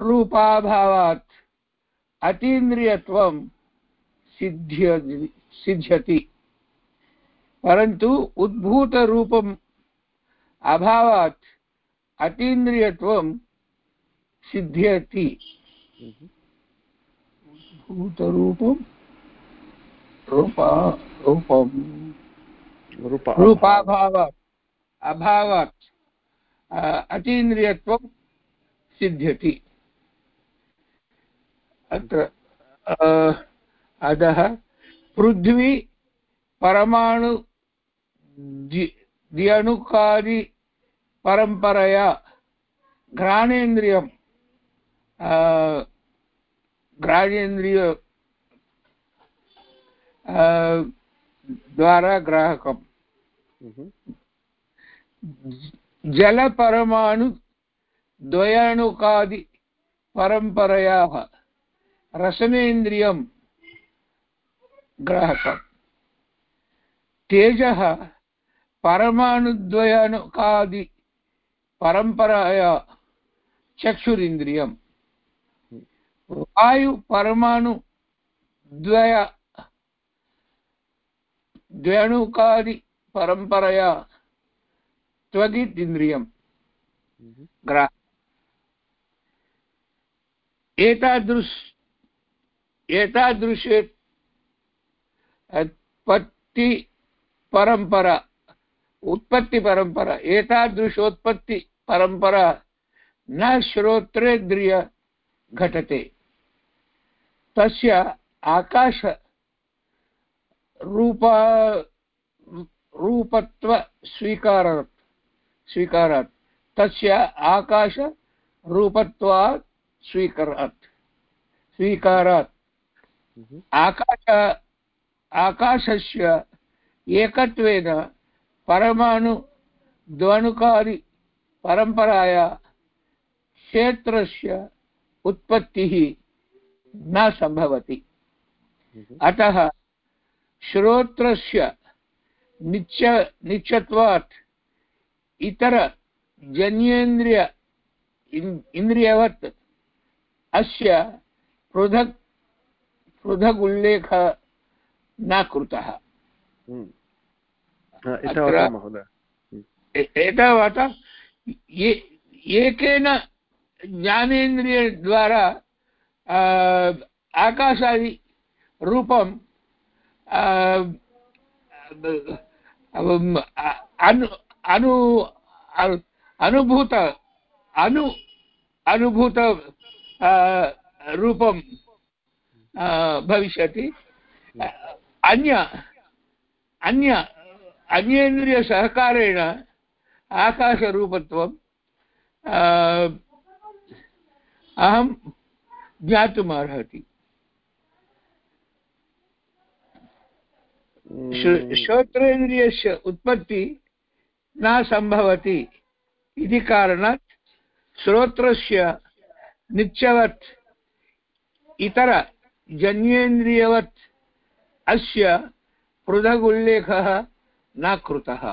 रूपाभावात् अतीन्द्रियत्वं सिद्ध्य सिद्ध्यति। परन्तु उद्भूतरूपम् अभावात् अतीन्द्रियत्वं सिद्ध्यति। उद्भूतरूपं रूपा रूपं रूपाभावात् अभावात् अतीन्द्रियत्वं सिद्ध्यति। अत्र अधः पृथ्वी परमाणु द्यणुकादि परम्परया घ्राणेन्द्रियं घ्राणेन्द्रिय द्वारा ग्राहकम्। जलपरमाणु द्वयाणुकादि परम्परयाः रसनेन्द्रियं ग्राहकम्। तेजः परमाणुद्वयानुकादि परम्पराया वायुपरमाणुद्वय द्वयणुकादि त्वगिदिन्द्रियं ग्रा एतादृश एतादृशे उत्पत्तिपरम्परा उत्पत्तिपरम्परा एतादृशोत्पत्तिपरम्परा न श्रोत्रेन्द्रिय घटते। तस्य आकाश रूपा रूपत्वस्वीकारात् स्वीकारात्। तस्य आकाशरूपत्वात् स्वीकरात्। स्वीकारात्। आकाश आकाशस्य एकत्वेन परमाणुद्वणुकादि परम्पराया क्षेत्रस्य उत्पत्तिः न सम्भवति। अतः श्रोत्रस्य निच्च नित्यत्वात् इतरजन्येन्द्रिय इन्द्रियवत् अस्य पृथक् पृथगुल्लेखः न कृतः। एतावता एकेन ज्ञानेन्द्रियद्वारा आकाशादि रूपं अनु अनु अनुभूत अनु अनुभूत रूपं भविष्यति। अन्य अन्य अन्येन्द्रियसहकारेण आकाशरूपत्वं अहं ज्ञातुम् अर्हति। श्रोत्रेन्द्रियस्य उत्पत्ति न सम्भवति इति कारणात् श्रोत्रस्य नित्यवत्, इतर जन्येन्द्रियवत्, अस्य पृथगुल्लेखः न कृतः।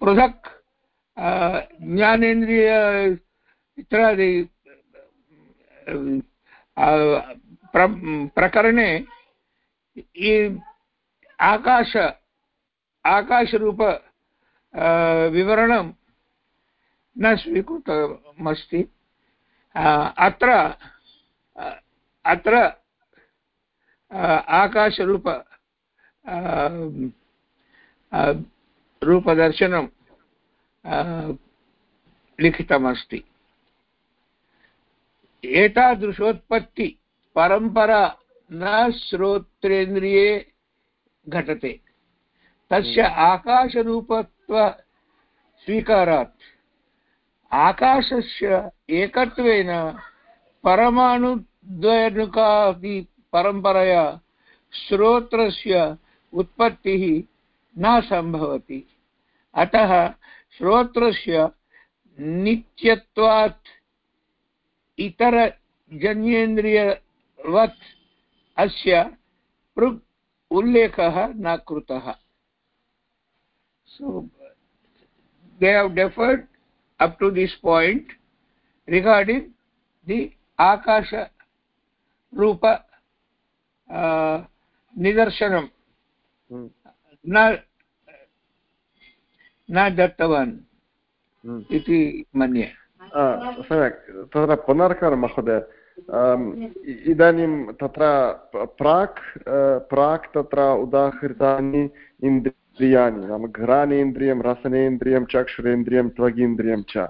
पृथक् ज्ञानेन्द्रिय इत्यादि प्र, प्रकरणे आकाश आकाशरूप विवरणं न स्वीकृतमस्ति। अत्र अत्र आकाशरूप रूपदर्शनं लिखितमस्ति। एतादृशोत्पत्ति परम्परा न श्रोत्रेन्द्रिये घटते। तस्य हम्म। आकाशरूपत्वस्वीकारात् आकाशस्य एकत्वेन परमाणुद्वयनुकादि परम्परया श्रोत्रस्य उत्पत्तिः न सम्भवति। अतः श्रोत्रस्य नित्यत्वात् इतरजन्येन्द्रियवत् अस्य पृक् उल्लेखः न कृतः। So they have deferred up to this point regarding the आकाशरूप निदर्शनं न दत्तवान् इति मन्ये। ah, सम्यक् तत्र पुनर्कर महोदय। इदानीं तत्र प्राक् प्राक् तत्र उदाहृतानि इन्द्रियाणि नाम घ्राणेन्द्रियं रसनेन्द्रियं चक्षुरेन्द्रियं त्वगीन्द्रियं च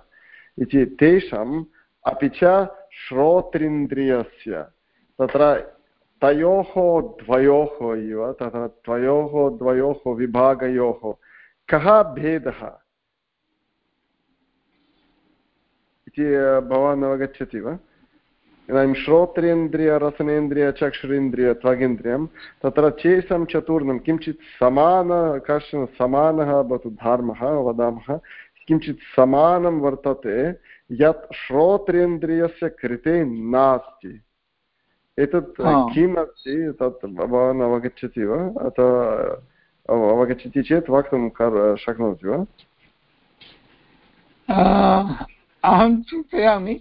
इति तेषाम् अपि च श्रोत्रिन्द्रियस्य तत्र तयोः द्वयोः इव तत्र द्वयोः द्वयोः विभागयोः कः भेदः इति भवान् अवगच्छति वा इदानीं श्रोत्रेन्द्रिय रसनेन्द्रिय चक्षुरेन्द्रिय त्वगिन्द्रियं तत्र चेसं चतुर्णं किञ्चित् समान कश्चन समानः भवतु धर्मः वदामः किञ्चित् समानं वर्तते यत् श्रोत्रेन्द्रियस्य कृते नास्ति एतत् किम् अस्ति तत् भवान् अवगच्छति वा अथवा अवगच्छति चेत् वक्तुं शक्नोति वा अहं चिन्तयामि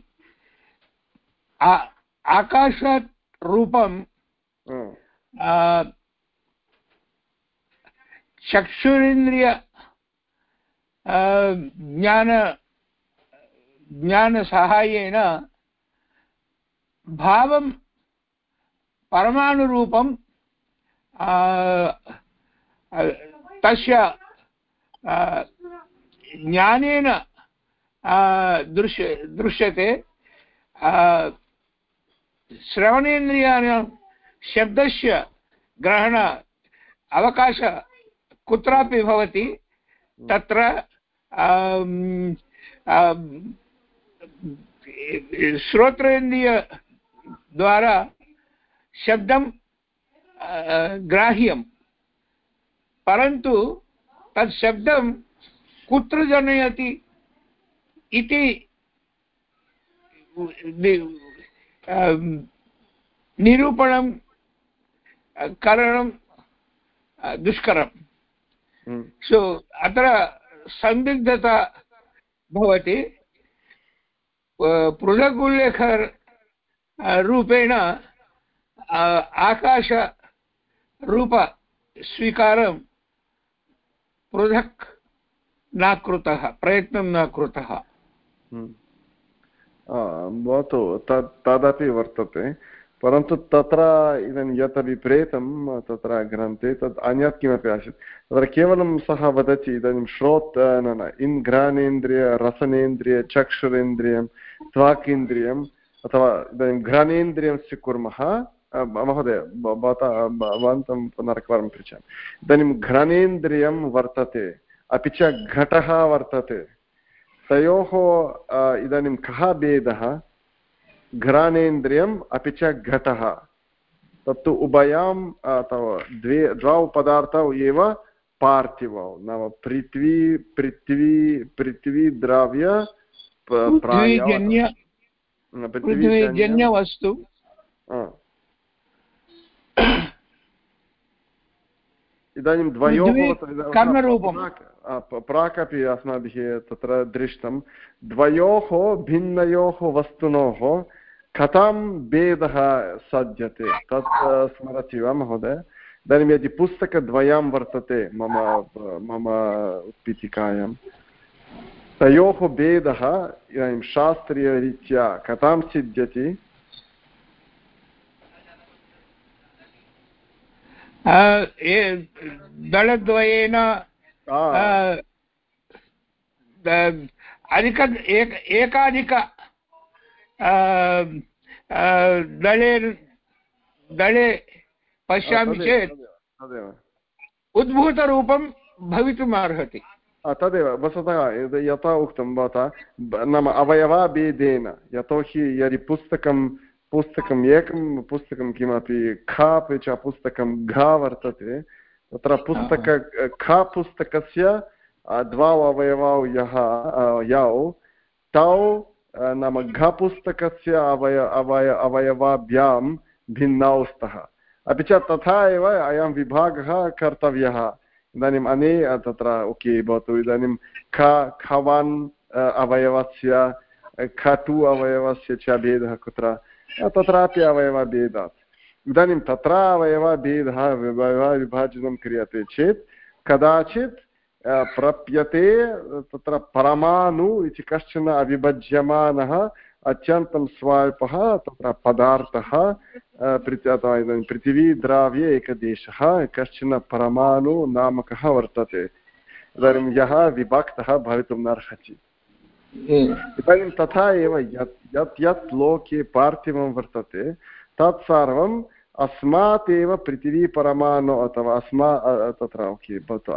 आकाशात् रूपं चक्षुरिन्द्रिय ज्ञान ज्ञानसाहाय्येन भावं परमाणुरूपं तस्य ज्ञानेन दृश्य दृश्यते श्रवणेन्द्रियाणां शब्दस्य ग्रहण अवकाश कुत्रापि भवति, तत्र श्रोत्रेन्द्रियद्वारा शब्दं ग्राह्यं। परन्तु तत् शब्दं कुत्र जनयति इति निरूपणं करणं दुष्करं सो हम्म। अत्र सन्दिग्धता भवति पृथगुल्लेख रूपेण आकाशरूपस्वीकारं पृथक् न कृतः प्रयत्नं न कृतः हम्म। भवतु तत् तदपि वर्तते, परन्तु तत्र इदानीं यत् अभिप्रेतं तत्र ग्रन्थे तत् अन्यत् किमपि आसीत्। तत्र केवलं सः वदति इदानीं श्रोत्, न न इन्द्राणेन्द्रिय रसनेन्द्रिय चक्षुरेन्द्रियं त्वाक् अथवा इदानीं घ्राणेन्द्रियं स्वीकुर्मः महोदय भवता भवन्तं पुनरेकवारं पृच्छामि। इदानीं घ्राणेन्द्रियं वर्तते, अपि च घटः वर्तते। तयोः इदानीं कः भेदः? घ्राणेन्द्रियम् अपि च घटः। तत्तु उभयां द्वे द्वौ पदार्थौ एव पार्थिवौ। नाम पृथ्वी पृथ्वी पृथ्वी द्रव्य पृथ्वीजन्यवस्तु। इदानीं द्वयोः कर्मरूपं प्राक् अपि अस्माभिः तत्र दृष्टं। द्वयोः भिन्नयोः वस्तुनोः कथं भेदः सज्जते? तत् स्मरति वा महोदय? इदानीं यदि पुस्तकद्वयं वर्तते मम मम उत्पीठिकायां। तयोः भेदः इदानीं शास्त्रीयरीत्या कथं सिद्ध्यति? दलद्वयेन अधिक एकाधिक दले दले पश्यामि चेत् उद्भूतरूपं भवितुम् अर्हति तदेव वस्तुतः यथा उक्तं भवता नाम अवयवाभेदेन यतोहि यदि पुस्तकं पुस्तकम् एकं पुस्तकं किमपि ख अपि च पुस्तकं घ वर्तते तत्र पुस्तक ख पुस्तकस्य द्वौ अवयवौ यः यौ तौ नाम घ पुस्तकस्य अवय अवय अवयवाभ्यां भिन्नौ स्तः अपि च तथा एव अयं विभागः कर्तव्यः। इदानीम् अने तत्र ओके भवतु इदानीं ख खवान् अवयवस्य खटु अवयवस्य च भेदः कुत्र? तत्रापि अवयवभेदात्। इदानीं तत्र अवयवभेदः विभाजनं क्रियते चेत् कदाचित् प्रप्यते तत्र परमाणु इति कश्चन अविभज्यमानः अत्यन्तं स्वल्पः तत्र पदार्थः अथवा इदानीं पृथिवीद्राव्ये एकदेशः कश्चन परमाणु नामकः वर्तते इदानीं यः विभक्तः भवितुं नार्हति इदानीं तथा एव यत् यत् यत् लोके पार्थिवं वर्तते तत् सर्वम् अस्मात् एव पृथिवीपरमाणु अथवा अस्मा तत्र, ओके, भवतु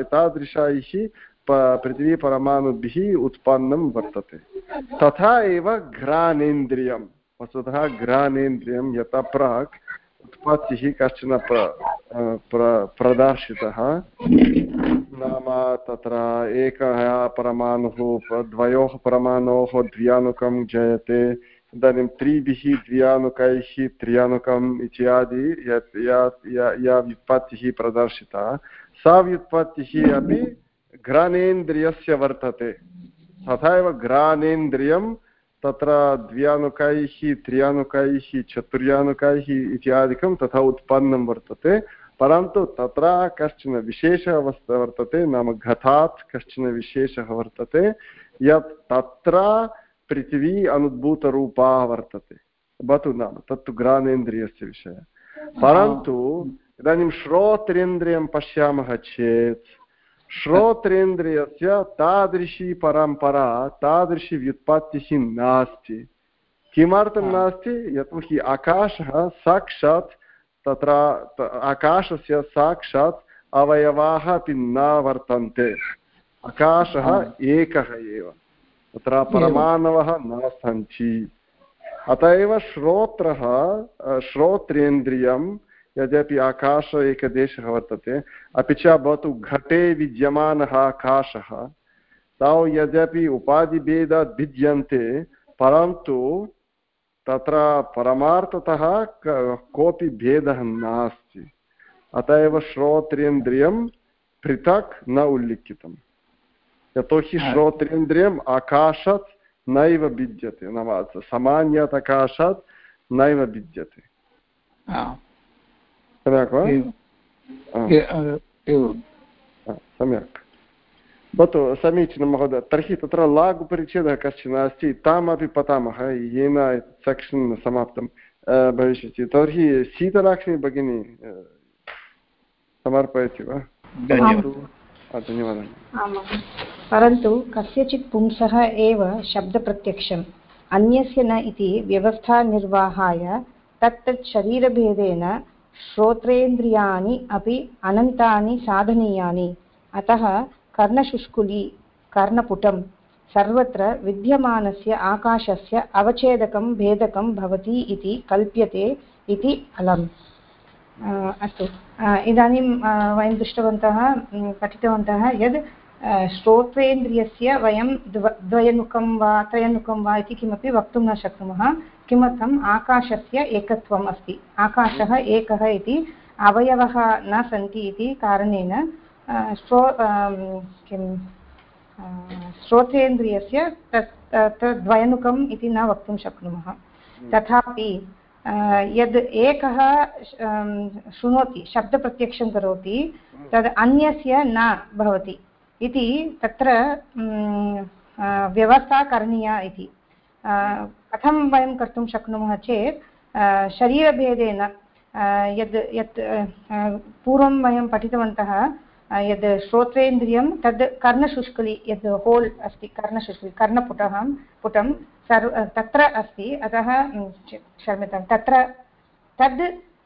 एतादृशैः पृथिवीपरमाणुभिः उत्पन्नं वर्तते। तथा एव घ्राणेन्द्रियं वस्तुतः घ्राणेन्द्रियं यथा प्राक् उत्पत्तिः कश्चन प्र, प्रदर्शितः। नाम तत्र एकः परमाणुः, द्वयोः परमाणोः द्व्यानुकं जयते। इदानीं त्रिभिः, द्व्यानुकैः, त्र्यानुकम् इत्यादि यत् या व्युत्पत्तिः प्रदर्शिता। सा व्युत्पत्तिः अपि घ्राणेन्द्रियस्य वर्तते। तथा एव घ्राणेन्द्रियं तत्र द्व्यानुकैः, त्र्यानुकैः, चतुर्यानुकैः इत्यादिकं तथा उत्पन्नं वर्तते। परन्तु तत्र कश्चन विशेषः वर्तते नाम घटात् कश्चन विशेषः वर्तते। यत् तत्र पृथिवी अनुद्भूतरूपा वर्तते। भवतु नाम तत्तु घ्राणेन्द्रियस्य विषयः। परन्तु इदानीं श्रोत्रेन्द्रियं पश्यामः चेत् श्रोत्रेन्द्रियस्य तादृशी परम्परा तादृशी व्युत्पत्तिः नास्ति। किमर्थं नास्ति? यतोहि आकाशः साक्षात् तत्र आकाशस्य साक्षात् अवयवाः अपि न वर्तन्ते। आकाशः एकः एव। तत्र परमाणवः न सन्ति। अत एव श्रोत्रः श्रोत्रेन्द्रियं यद्यपि आकाश एकदेशः वर्तते अपि च भवतु घटे विद्यमानः आकाशः। तौ यद्यपि उपाधिभेदात् भिद्यन्ते परन्तु तत्र परमार्थतः कोऽपि भेदः नास्ति। अत एव श्रोत्रेन्द्रियं पृथक् न उल्लिखितम्। यतोहि श्रोत्रेन्द्रियम् आकाशात् नैव भिद्यते नाम सामान्यात् आकाशात् नैव भिद्यते सम्यक् वा सम्यक् भवतु समीचीनं महोदय तर्हि तत्र लाघुपरिच्छेदः कश्चन अस्ति तामपि पठामः येन सेक्षन् समाप्तं भविष्यति तर्हि शीतलाक्ष्मी भगिनी समर्पयति वा धन्यवादः परन्तु कस्यचित् पुंसः एव शब्दप्रत्यक्षम्। अन्यस्य न इति व्यवस्थानिर्वाहाय तत्तत् शरीरभेदेन श्रोत्रेन्द्रियाणि अपि अनन्तानि साधनीयानि। अतः कर्णशुष्कुली कर्णपुटं सर्वत्र विद्यमानस्य आकाशस्य अवच्छेदकं भेदकं भवति इति कल्प्यते इति अलम् अस्तु। इदानीं वयं दृष्टवन्तः पठितवन्तः यद् श्रोत्रेन्द्रियस्य वयं द्व द्वयनुकं वा त्रयनुकं वा इति किमपि वक्तुं न शक्नुमः। किमर्थम्? आकाशस्य एकत्वम् अस्ति। आकाशः एकः इति अवयवः न सन्ति इति कारणेन श्रो किं श्रोत्रेन्द्रियस्य तत् द्वयनुकम् इति न वक्तुं शक्नुमः। तथापि यद् एकः शृणोति शब्दप्रत्यक्षं करोति तद् अन्यस्य न भवति। इति तत्र व्यवस्था करणीया इति। कथं वयं कर्तुं शक्नुमः चेत् शरीरभेदेन यद्, यत् पूर्वं वयं पठितवन्तः यद् श्रोत्रेन्द्रियं, तद् कर्णशुष्कलि, यद् होल् अस्ति, कर्णशुष्कलि, कर्णपुटः, पुटं सर्व, तत्र अस्ति, अतः क्षम्यतां, तत्र, तद्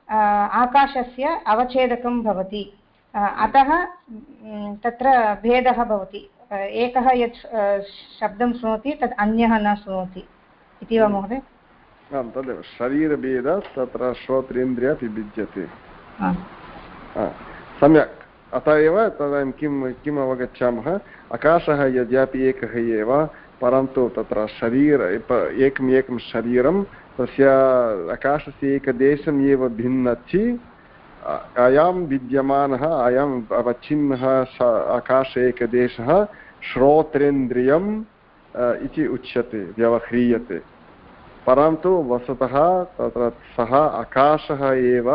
आकाशस्य अवच्छेदकं भवति। अतः तत्र भेदः भवति। एकः यत् शब्दं शृणोति तत् अन्यः न शृणोति इति वा महोदय? आं तदेव। शरीरभेदः तत्र श्रोत्रेन्द्रिय अपि भिद्यते सम्यक्। अत एव तदानीं किं किम् अवगच्छामः? आकाशः यद्यपि एकः एव परन्तु तत्र शरीर एकम् एकं शरीरं तस्य आकाशस्य एकदेशम् एव भिन्नति। अयं विद्यमानः अयम् अवच्छिन्नः आकाश एकदेशः श्रोत्रेन्द्रियम् इति उच्यते, व्यवह्रियते। परन्तु वस्तुतः तत्र सः आकाशः एव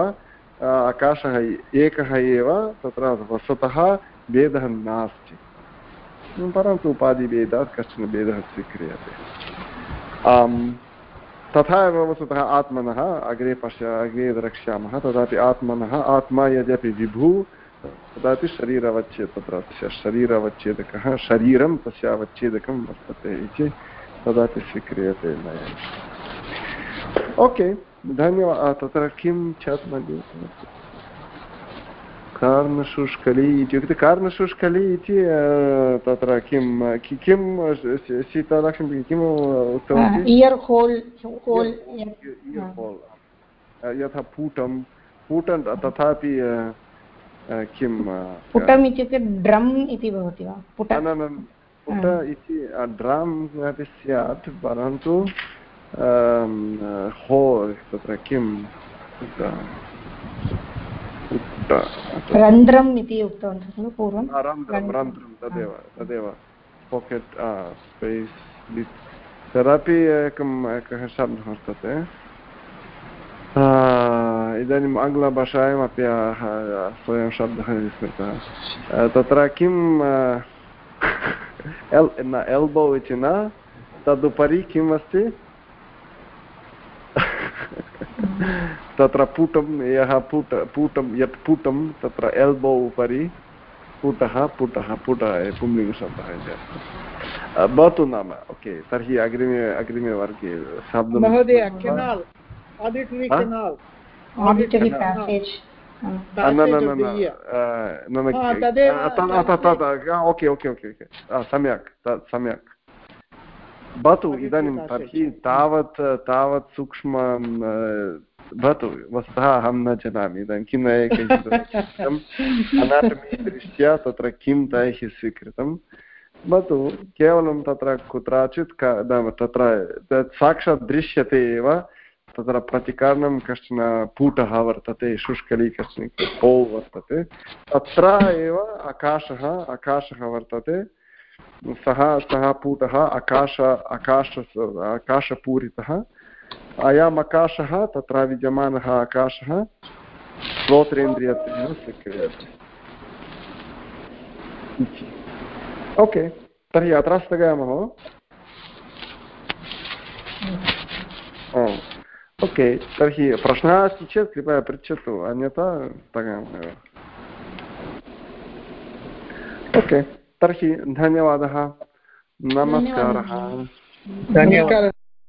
आकाशः एकः एव, तत्र वस्तुतः भेदः नास्ति। परन्तु उपाधिभेदात् कश्चन भेदः स्वीक्रियते। तथा एव वस्तुतः आत्मनः अग्रे पश्य, अग्रे द्रक्ष्यामः, तदापि आत्मनः, आत्मा यद्यपि विभु, तदापि शरीरवच्छेद, तत्र तस्य शरीरवच्छेदकः, शरीरं तस्य अवच्छेदकं वर्तते इति तदापि स्वीक्रियते मया ओके धन्यवादः तत्र किं चेत् मध्ये कार्णशुष्कली इत्युक्ते कार्णशुष्कली इति तत्र किं किं सीतालक्ष्मी किम् उक्तवती इयर् होल् होल् होल् यथा पूटं पूटं तथापि किं पुटम् इत्युक्ते ड्रम् इति भवति वा पुट पुट इति ड्रम् अपि स्यात् परन्तु हो तत्र किं रन्ध्रम् इति उक्तवन्तः खलु पूर्वं? तदेव तदेव। पाकेट् स्पेस् तदपि एकम् एकः शब्दः वर्तते। इदानीम् आङ्ग्लभाषायामपि स्वयं शब्दः स्मृतः तत्र किं एल् न एल्बो इति न तदुपरि किम् अस्ति? तत्र पूटं यः पूट पूटं यत् पूटं तत्र एल्बो उपरि पुटः पुटः पुट पुंलिङ्गशब्दः इति अस्ति। भवतु नाम ओके तर्हि अग्रिमे अग्रिमे वर्गे शब्दं ओके ओके ओके सम्यक् सम्यक्। भवतु इदानीं तर्हि तावत् तावत् सूक्ष्मं भवतु वस्तुतः अहं न जानामि इदानीं किम् अनाटमि दृष्ट्या तत्र किं तैः स्वीकृतं भवतु केवलं तत्र कुत्रचित् तत्र साक्षात् दृश्यते एव तत्र प्रतिकारणं कश्चन पूटः वर्तते शुष्कली कश्चन को वर्तते तत्र एव आकाशः आकाशः वर्तते सः सः पूटः आकाश आकाश आकाशपूरितः अयम् आकाशः तत्र विद्यमानः आकाशः श्रोत्रेन्द्रियत्वेन स्वीक्रियते ओके तर्हि अत्र स्थगयामः ओके तर्हि प्रश्नः अस्ति चेत् कृपया पृच्छतु अन्यथा स्थगयामः ओके तर्हि धन्यवादः नमस्कारः धन्यवादः